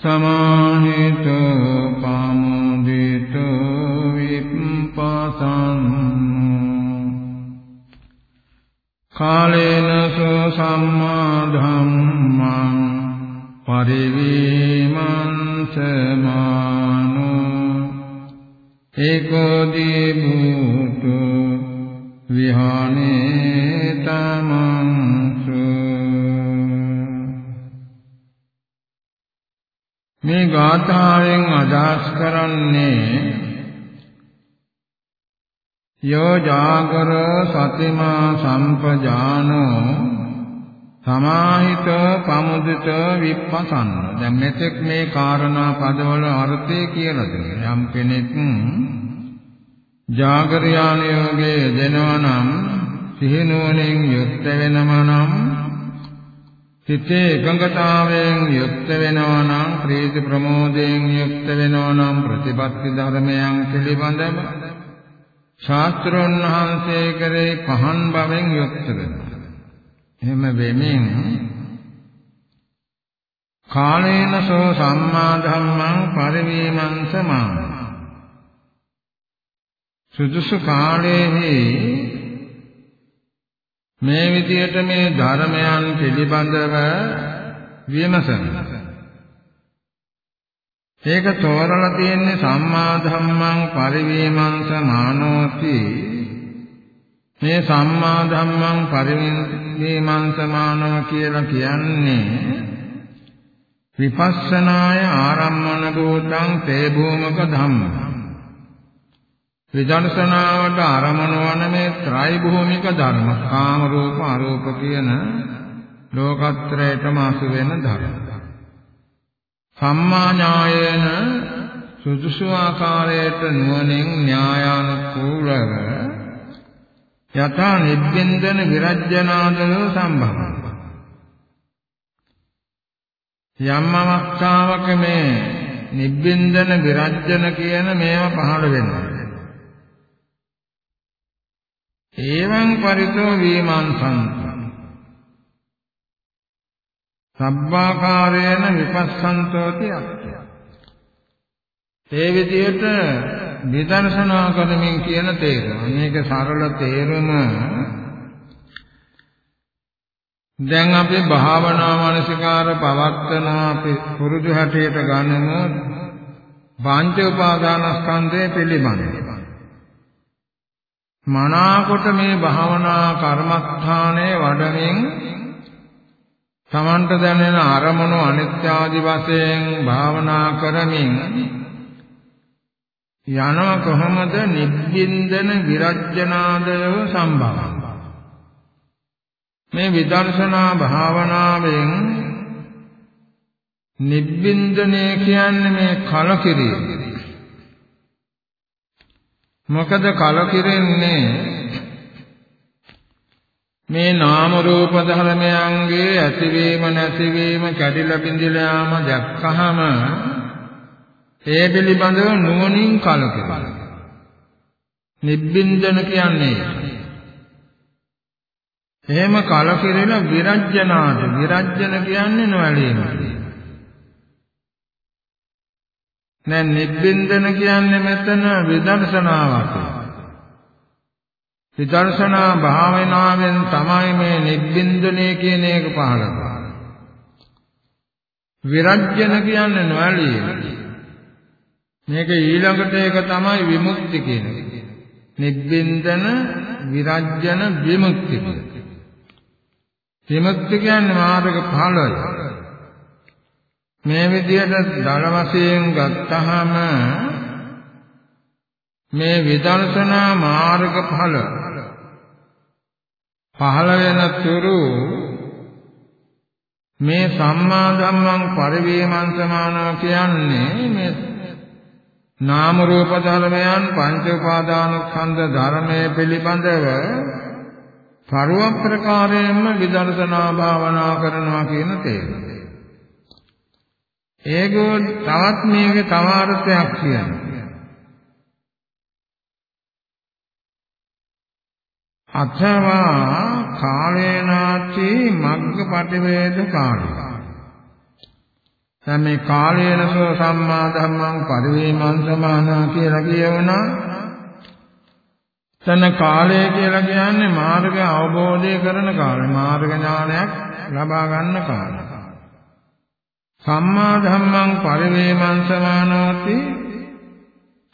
සමාහිතෝ පමුදිත විපස්සන්න දැන් මෙතෙක් මේ කාරණා පදවල අර්ථය කියලා දෙනවා යම් කෙනෙක් ජාගරයාන යෝගයේ දෙනවා නම් සිහිනුවණින් යුක්ත වෙනවා නම් සිතේ එකඟතාවයෙන් යුක්ත වෙනවා නම් ප්‍රීති ප්‍රමෝදයෙන් යුක්ත වෙනවා නම් ප්‍රතිපත්ති ධර්මයන් පිළිබඳව ශාස්ත්‍රෝන් වහන්සේ කරේ පහන් බවෙන් යුක්ත වෙනවා. එහෙම වෙමින් කාලේන සෝ සම්මා ධම්මං පරිවීමං සමාන සුදුසු කාලයේදී මේ විදියට මේ ධර්මයන් පිළිබඳව විමසන. ඒක තෝරලා තියෙන්නේ සම්මා ධම්මං පරිවේමං සමානෝති. මේ සම්මා ධම්මං පරිවේමං සමානෝ කියලා කියන්නේ විපස්සනාය ආරම්මන භූතං තේ භූමක ධම්ම. විදර්ශනාවට ආරම්මන වන මේ ත්‍රි භූමික ධර්ම කාම රූප අරූප කියන ලෝකත්‍රයටම අසු වෙන ධර්ම. සම්මා ඥායන සුදුසු ආකාරයට නුවණින් ඥායානුකූලව යථා නිබ්බින්දන විරජ්‍යනාදෝ සම්භවං. යම් අවස්ථාවක මේ නිබ්බින්දන විරජ්‍යන කියන මේවා පහළ වෙනවා ඒවං පරිතෝ වීමංසං සබ්බාකාරේන විපස්සන්තෝති අත්‍ය. ඒ විදිහට විදර්ශනා කරමින් කියන තේරුම. මේක සරල තේරුම දැන් අපි භාවනා මානසිකාර පවත්තනවා අපි පුරුදු හැටියට ගන්නමු පංච උපාදානස්කන්ධය පිළිබඳව. මනාකොට මේ භාවනා කර්මස්ථානයේ වඩමින් තමන්ට දැනෙන අරමුණු අනිත්‍ය ආදි වශයෙන් භාවනා කරමින් යනව කොහොමද? නිබ්බින්දන විරජ්‍යනාදය සම්භවං. මේ විදර්ශනා භාවනාවෙන් නිබ්බින්දනය කියන්නේ මේ කලකිරීම මොකද කලකිරෙන්නේ මේ නාම රූප ධර්මයන්ගේ ඇතිවීම නැතිවීම කැඩිලා බිඳිලා යාම දැක්කහම ඒ පිළිබඳව නුවණින් කලකිරෙන. නිබ්බින්දන කියන්නේ එහෙම කලකිරෙන විරජ්‍යනාද විරජ්‍යන කියන්නේ නොඇලීම. දැන් නිබ්බින්දන කියන්නේ මෙතන විදර්ශනාවක්. විදර්ශනා භාවනාවෙන් තමයි මේ නිබ්බින්දනය කියන එක පහළ වෙන්නේ. විරජ්‍යන කියන්නේ නොඇලීම. මේක ඊළඟට ඒක තමයි විමුක්ති කියන්නේ. නිබ්බින්දන විරජ්‍යන විමුක්ති. විමුක්ති කියන්නේ මාර්ග ඵලය. මේ විදිහට දල වශයෙන් ගත්තහම මේ විදර්ශනා මාර්ග ඵල පහළ වෙන තුරු මේ සම්මා ධම්මං පරිවේමං සමානව කියන්නේ මේ නාම රූප ධර්මයන් පංච උපාදානස්කන්ධ ධර්මයේ පිළිබඳව පරව ප්‍රකාරයෙන්ම විදර්ශනා භාවනා කරනවා කියන තේරුම. ඒකෝ තවත් මේකේ තව අර්ථයක් කියනවා. අථවා කාලේනාචි මග්ගපටිවේද කාලය. දැන් මේ කාලේනසෝ සම්මා ධම්මං පරිවේමං සමානා කියලා කියවනා තන කාලය කියලා කියන්නේ මාර්ග අවබෝධය කරන කාලය. මාර්ග ඥානයක් ලබා ගන්න කාලය. සම්මා ධම්මං පරිවේමං සමානෝති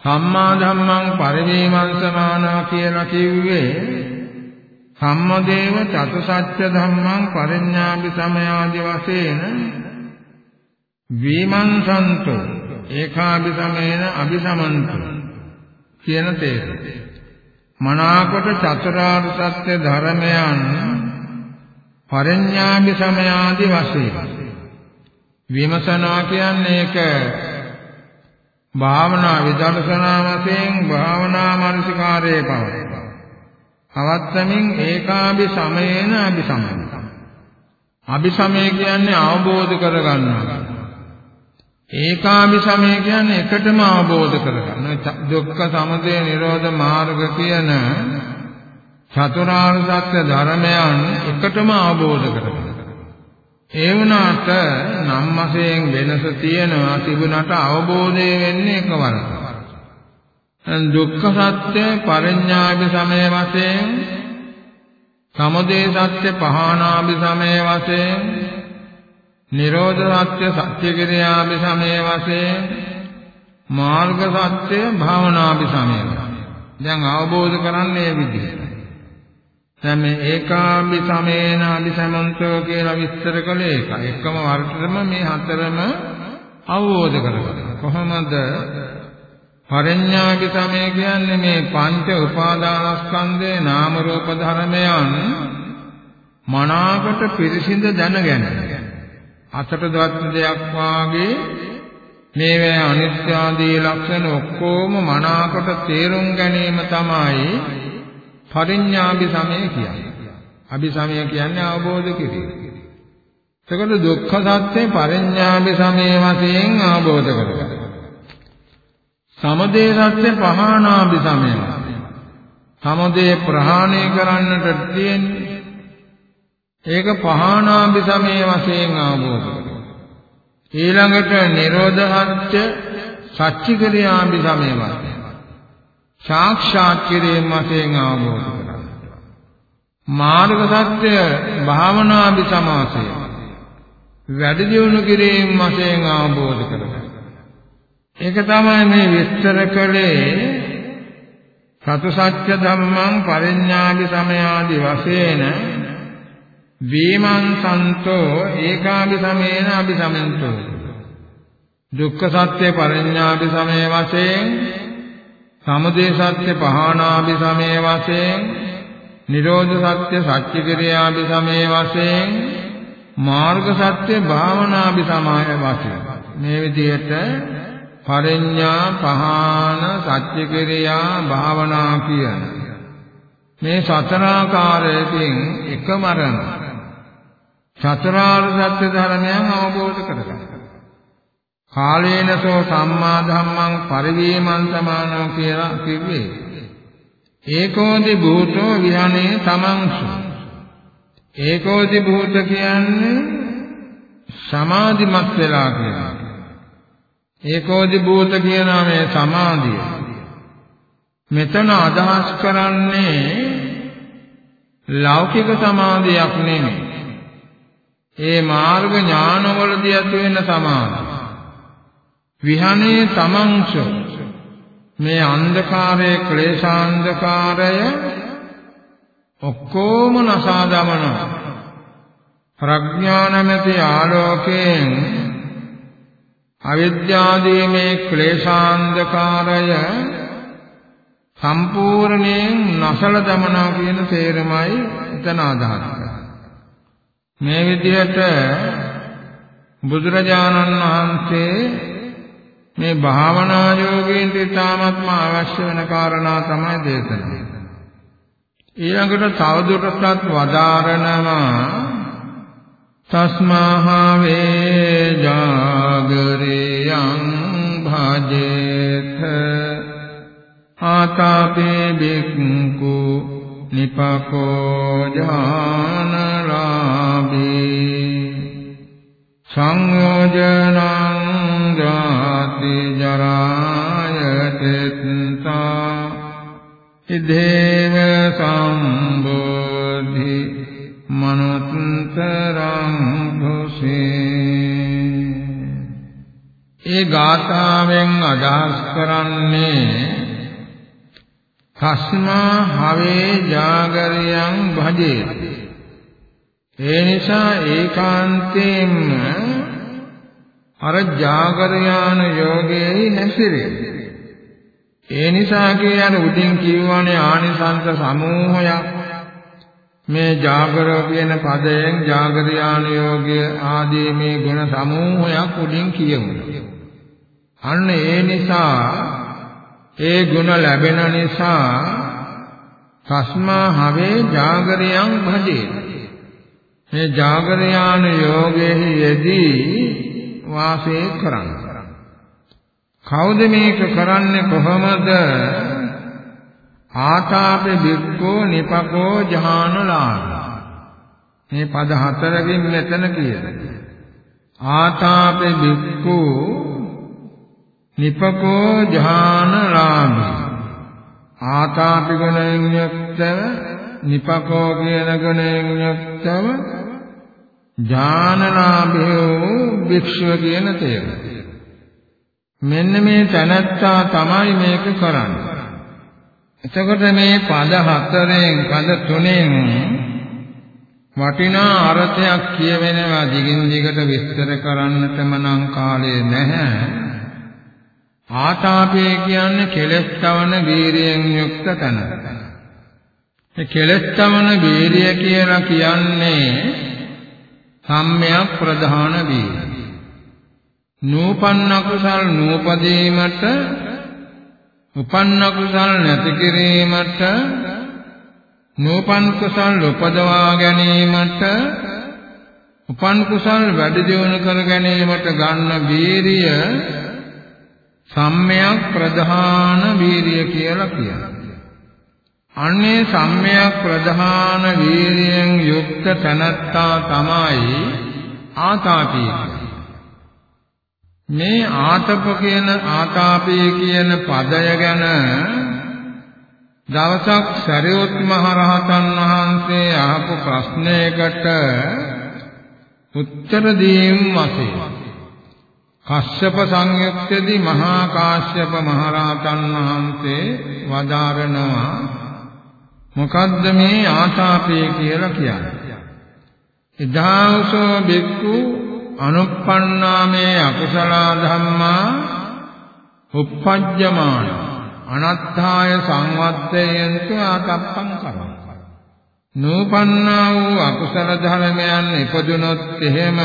සම්මා ධම්මං පරිවේමං සමානා කියලා කිව්වේ සම්මදේව චතුසත්‍ය ධම්මං පරිඥාභි සමයාදි වශයෙන්. වීමංසන්තෝ ඒකාභි සමේන අபிසමන්තෝ කියන තේරුම. මනාකොට චතුරාර්ය සත්‍ය ධර්මයන් පරිඥාභි සමයාදි වශයෙන් විමසනවා කියන්නේ ඒක භාවනා විදර්ශනා වශයෙන් භාවනා මානසිකාරයේ පවතී පවත්තමින් ඒකාභි සමයේන අபிසමය. අபிසමය කියන්නේ අවබෝධ කරගන්නවා. ඒකාභි සමය කියන්නේ එකටම අවබෝධ කරගන්න. දුක්ඛ සමුදය නිරෝධ මාර්ග කියන චතුරාර්ය සත්‍ය ධර්මයන් එකටම අවබෝධ කරගන්න. ඒ වුණාට නම් වශයෙන් වෙනස තියෙනවා තිබුණාට අවබෝධය වෙන්නේ එකවරක්. දුක්ඛ සත්‍ය පරිඥාභි සමය වශයෙන් සමුදය සත්‍ය පහානාභි සමය වශයෙන් නිරෝධ සත්‍ය සත්‍ය කිරියාභි සමය වශයෙන් මාර්ග සත්‍ය භාවනාභි සමය දැන් අවබෝධ කරන්නේ විදිහට දැන් මේ ඒකාම්බි සමේන අபிසමන්තෝ කියලා විස්තර කළේ ඒක. එකම වර්තම මේ හතරම අවබෝධ කරගන්න. කොහොමද පරිඥාපි සමය කියන්නේ මේ පංච උපාදානස්කන්ධේ නාම රූප ධර්මයන් මනාකට පිරිසිඳ දැනගෙන අතට දවස් දෙයක් වාගේ මේවා අනිත්‍ය ආදී ලක්ෂණ ඔක්කොම මනාකට තේරුම් ගැනීම තමයි පරිඥාපි සමය කියන්නේ. අபிසමය කියන්නේ අවබෝධ කිරීම. එතකොට දුක්ඛ සත්‍ය පරිඥාපි සමය වශයෙන් අවබෝධ කරගන්න. සමදේ සත්‍ය පහානාභි සමය. සමදේ ප්‍රහාණය කරන්නට තියෙන්නේ ඒක පහානාභි සමය වශයෙන් අවබෝධ කරගන්න. ඊළඟට නිරෝධ සත්‍ය සච්චිකරියාභි සමය වශයෙන් සාක්ෂාත් කිරීම වශයෙන් අවබෝධ කරගන්න. මාර්ග සත්‍ය භාවනාභි සමාසය වැඩි දියුණු කිරීම වශයෙන් අවබෝධ කරගන්න. ඒක තමයි මේ විස්තර කළේ සතුසත්‍ය ධම්මං පරිඥාදි සමයාදි වශයෙන් වීමං සන්තෝ ඒකාදි සමේන අபிසමෙන්තෝ දුක්ඛ සත්‍ය පරිඥාදි සමය වශයෙන් සමුදය සත්‍ය පහානාදි සමය වශයෙන් නිරෝධ සත්‍ය සත්‍ය ක්‍රියාදි සමය වශයෙන් මාර්ග සත්‍ය භාවනාදි සමය වශයෙන්. මේ විදිහට පරිඥා පහාන සත්‍ය කිරියා භාවනා කියන මේ සතරාකාරයෙන් එකමරණ චතුරාර්ය සත්‍ය ධර්මයන් අවබෝධ කරගන්න. කාලේනසෝ සම්මා ධම්මං පරිවීමං සමානෝ කියලා කිව්වේ. ඒකෝදි භූතෝ විහනේ තමන්සු. ඒකෝදි භූත කියන්නේ සමාධිමත් වෙලා කියලා. ඒකෝදි භූත කියන මේ සමාධිය මෙතන අදහස් කරන්නේ ලෞකික සමාධියක් නෙමෙයි. ඒ මාර්ග ඥානවලදී ඇති වෙන සමාධිය. විහනේ තමංශ මේ අන්ධකාරයේ ක්ලේශාන්ධකාරය ඔක්කොම නසා දමන. ප්‍රඥානමෙති ආලෝකයෙන් අවිද්‍යාදී මේ ක්ලේශාන්ධකාරය සම්පූර්ණයෙන් නැසල දමනවා කියන තේරමයි එතන අදහස්. මේ විදිහට බුදුරජාණන් වහන්සේ මේ භාවනා යෝගීන්ට ඉතාමත්ම අවශ්‍ය වෙන කාරණා තමයි දේශනා. ඊළඟට තවදුරටත් වදාරනවා තස්මාහාවේ ජාගරියං භජේත ආතාපේ බික්ඛු නිපකෝ ඥානලාභී සංයෝජනං ජාති ජරායතෙත්තා ඉදේව සම්බෝධි මනුත්තරං භුසේ ඒ ගාථාවෙන් අදහස් කරන්නේ කස්මා හවේ ජාගරයන් භජේ ඒ නිසා ඒකාන්තයෙන්ම අර ජාගරයාන යෝගයේ නැසිරේ ඒ නිසා කියන උදින් කියවනේ ආනිසංස සමූහයක්. මේ ජාගරෝ කියන පදයෙන් ජාගරියානුയോഗය ආදී මේ ගුණ සමූහයක් උඩින් කියමු. අන්න ඒ නිසා ඒ ගුණ ලැබෙන නිසා තස්මා හවේ ජාගරියං භජේ. මේ ජාගරියානුയോഗයේ යෙදී වාසය කරන්න. කවුද මේක කරන්නේ කොහොමද? ආතාපේ බික්කෝ නිපකෝ ජහානලාන මේ පද හතරකින් මෙතන කියනවා ආතාපේ බික්කෝ නිපකෝ ජහානලාන ආතාපි ගුණයෙන් යුක්තව නිපකෝ කියන ගුණයෙන් යුක්තව ඥානලාභයෝ භික්ෂුව කියන තේරුම. මෙන්න මේ තැනත්තා තමයි මේක කරන්නේ. එතකොට මේ පද හතරෙන් පද තුනෙන් වටිනා අර්ථයක් කියවෙනවා දිගින් දිගට විස්තර කරන්නටම නම් කාලය නැහැ. ආතාපය කියන්නේ කෙලස් තවන වීරියෙන් යුක්ත තන. මේ කෙලස් තවන වීරිය කියලා කියන්නේ සම්මයක් ප්‍රධාන වීරිය. නූපන්න කුසල් නූපදීමට උපන්න කුසල් නැති කිරීමට නූපන් කුසල් උපදවා ගැනීමට උපන් කුසල් වැඩි දියුණු කර ගැනීමට ගන්න වීරිය සම්මයක් ප්‍රධාන වීරිය කියලා කියනවා. අන්නේ සම්මයක් ප්‍රධාන වීරියෙන් යුක්ත තනත්තා තමයි ආතාපී මේ ආතප කියන ආතාපී කියන පදය ගැන දවසක් සරියොත් මහ රහතන් වහන්සේ අහපු ප්‍රශ්නයකට උත්තර දීම් වශයෙන් කශ්‍යප සංයුක්තදී මහා කාශ්‍යප මහ රහතන් වහන්සේ වදාරනවා. මොකද්ද මේ ආතාපය කියලා කියන්නේ? ඉදාසෝ බික්කු අනුප්පන්නාමේ අකුසල ධම්මා උප්පජ්ජමානා. අනත්ථාය සංවත්තයන්තු ආතප්පං කරං නූපන්නා වූ අකුසල ධර්මයන් ඉපදුනොත් එහෙම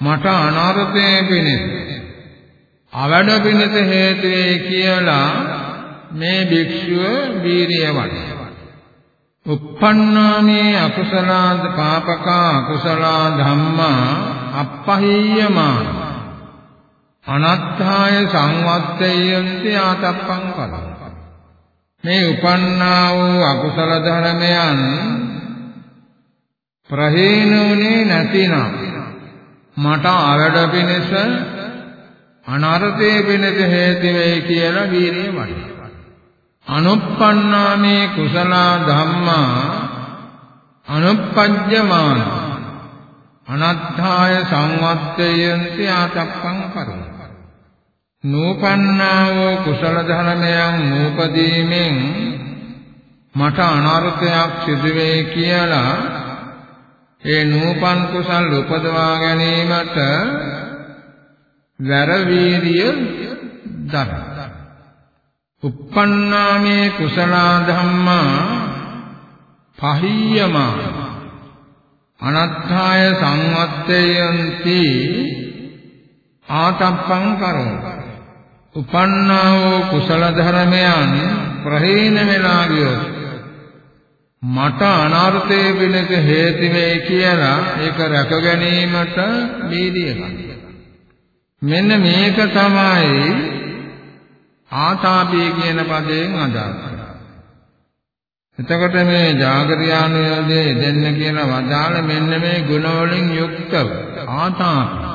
මට අනාරතේ පිණිස අවඩ පිණිස හේතු වේ කියලා මේ භික්ෂුව වීරිය වඩේ. uppannāමේ අකුසලාද පාපකා අකුසලා ධම්මා අප්පහියමාන අනත්ථාය සංවත්තයන්ති ආතප්පං කරං මේ උපන්නා වූ අකුසල ධර්මයන් ප්‍රහීනුනේ නැතිනම් මට අවඩ පිණිස අනර්ථයේ පිණිස හේතු වෙයි කියලා වීරිය වඩන අනුප්පන්නාමේ කුසල ධම්මා අනුප්පජ්ජමාන අනත්ථාය සංවත්තයන්ති ආතප්පං කරණ නූපන්නා වූ කුසල ධර්මයන් නූපදීමෙන් මට අනර්ථයක් සිදු වේ කියලා ඒ නූපන් කුසල් උපදවා ගැනීමට වැරවීරිය දරන. uppannāමේ කුසල ධම්මා පහියමා අනත්ථාය සංවත්තයන්ති ආතප්පං කරෝ උපන්නා වූ කුසල ධර්මයන් ප්‍රහීන වෙලා ගියොත් මට අනර්ථයේ පිණක හේතු වෙයි කියලා ඒක රැක ගැනීමට බීදිය මෙන්න මේක තමයි ආතාපී කියන පදයෙන් අදහස්. එතකොට මේ జాగරියානුයෝදේ දෙන්න කියලා වදාළ මෙන්න මේ ගුණ වලින් යුක්තව ආතාපී.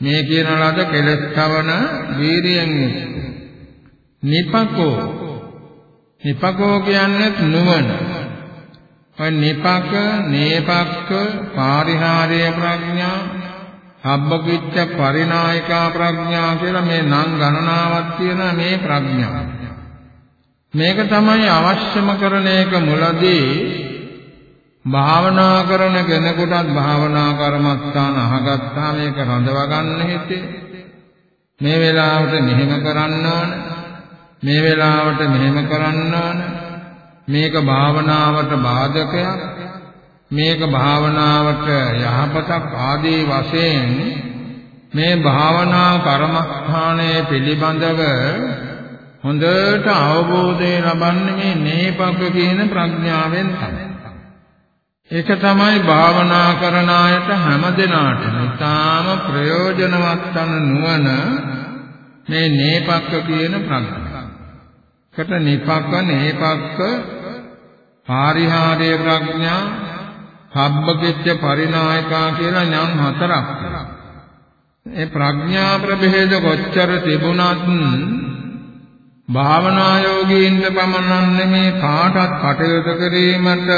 මේ කියන ලද කෙලස් කවන වීරියෙන් නිපකෝ. නිපකෝ කියන්නේ නුවණ. ඔය නිපක, නේපක්ක, පාරිහාරය ප්‍රඥා, සබ්බකිච්ඡ පරිනායකා ප්‍රඥා කියලා මේ නම් ගණනාවක් තියෙන මේ ප්‍රඥාව. මේක තමයි අවශ්‍යම කරන එක මුලදී භාවනා කරන කෙනෙකුටත් භාවනා කර්මස්ථාන අහගත්තා මේක රඳවා ගන්න හිතේ. මේ වෙලාවට මෙහෙම කරන්න ඕන. මේ වෙලාවට මෙහෙම කරන්න ඕන. මේක භාවනාවට බාධකයක් මේක භාවනාවට යහපතක් ආදී වශයෙන් මේ භාවනා කර්මස්ථානයේ පිළිබඳව හොඳට අවබෝධය ලබන්නේ මේ නේපක කියන ප්‍රඥාවෙන් තමයි ඒක තමයි භාවනා කරන අයට හැම දිනාටම ඉතාම ප්‍රයෝජනවත් වන නුවණ මේ නේපක්ක කියන ප්‍රඥා. කට නිපක්ක නේපක්ක පාරිහාරය ප්‍රඥා සබ්බකිච්ඡ පරිනායකා කියලා නම් හතරක්. ඒ ප්‍රඥා ප්‍රභේද කොච්චර තිබුණත් භාවනා යෝගීන්ට පමණක් නෙමේ කාටත් කටයුතු කිරීමට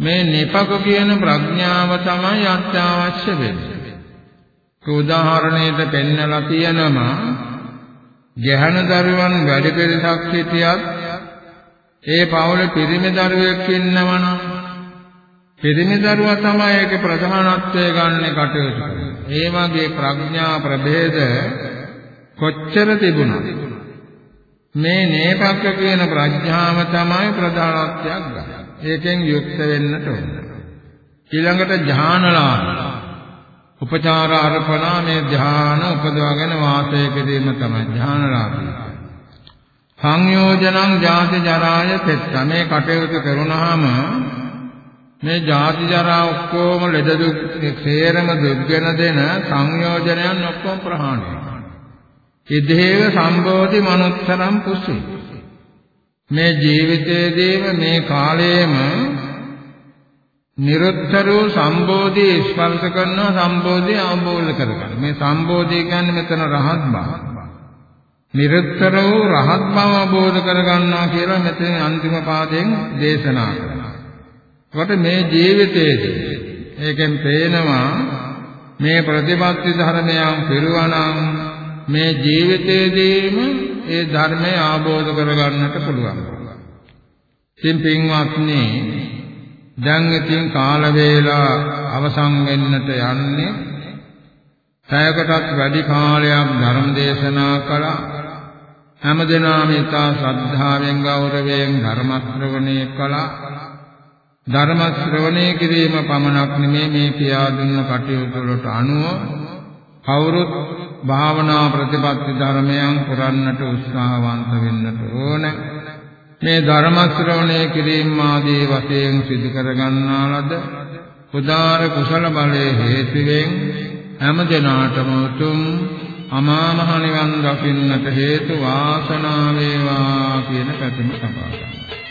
මේ නිපක කියන ප්‍රඥාව තමයි අත්‍යවශ්‍ය වෙන්නේ. උදාහරණයකට පෙන්නලා තියෙනවා ගැහණු දරුවන් වැඩි පිරිසක් සිටියත් ඒ පවුලේ පිරිමි දරුවෙක් ඉන්නවනම් පිරිමි දරුවා තමයි ඒකේ ප්‍රධානත්වය ගන්න කටයුතු ඒ වගේ ප්‍රඥා ප්‍රභේද කොච්චර තිබුණත් මේ නේපක්ක කියන ප්‍රඥාව තමයි ප්‍රධානත්වයක් ගන්න. ඒකෙන් යුක්ත වෙන්නට ඕන. ඊළඟට ඥානලාභ උපචාර අර්පණා මේ ධ්‍යාන උපදවාගෙන වාසය කිරීම තමයි ඥානලාභය. සංයෝජනං ජාති ජරාය පෙත්ත මේ කටයුතු කරුණාම මේ ජාති ජරා ඔක්කොම ලෙඩ දුක් සේරම දුක්ගෙන දෙන සංයෝජනයන් ඔක්කොම ප්‍රහාණය කරනවා. ඉදේව සම්බෝධි මනුත්තරම් පුසි. මේ ජීවිතයේදීම මේ කාලයේම නිරුත්තර වූ සම්බෝධිය ස්පර්ශ කරනවා සම්බෝධිය අවබෝධ කරගන්න. මේ සම්බෝධිය කියන්නේ මෙතන රහත් බව. නිරුත්තර වූ රහත් බව අවබෝධ කරගන්නවා කියලා මෙතන අන්තිම පාදයෙන් දේශනා කරනවා. කොට මේ ජීවිතයේදී ඒකෙන් පේනවා මේ ප්‍රතිපත්ති ධර්මයන් පිරුවනම් මේ ජීවිතයේදීම ඒ ධර්මය අවබෝධ කරගන්නට පුළුවන්. ඉතින් පින්වත්නි දැන් ඉතින් කාල වේලා අවසන් වෙන්නට යන්නේ පැයකටත් වැඩි කාලයක් ධර්ම දේශනා කළා හැමදෙනාම ඉතා ශ්‍රද්ධාවෙන් ගෞරවයෙන් ධර්ම ශ්‍රවණය කළා. ධර්ම ශ්‍රවණය කිරීම පමණක් නෙමේ මේ කියා දුන්න කටයුතු වලට අනුව කවුරුත් භාවනා ප්‍රතිපත්ති ධර්මයන් පුරන්නට උත්සාහවන්ත වෙන්නට ඕන. මේ ධර්ම ශ්‍රවණය කිරීම ආදී වශයෙන් සිදු කර ගන්නා ලද උදාර කුසල බලයේ හේතුවෙන් හැම දිනාටම උතුම් අමා මහ නිවන් දකින්නට හේතු වාසනාව වේවා කියන පැතුම සබා ගන්නවා.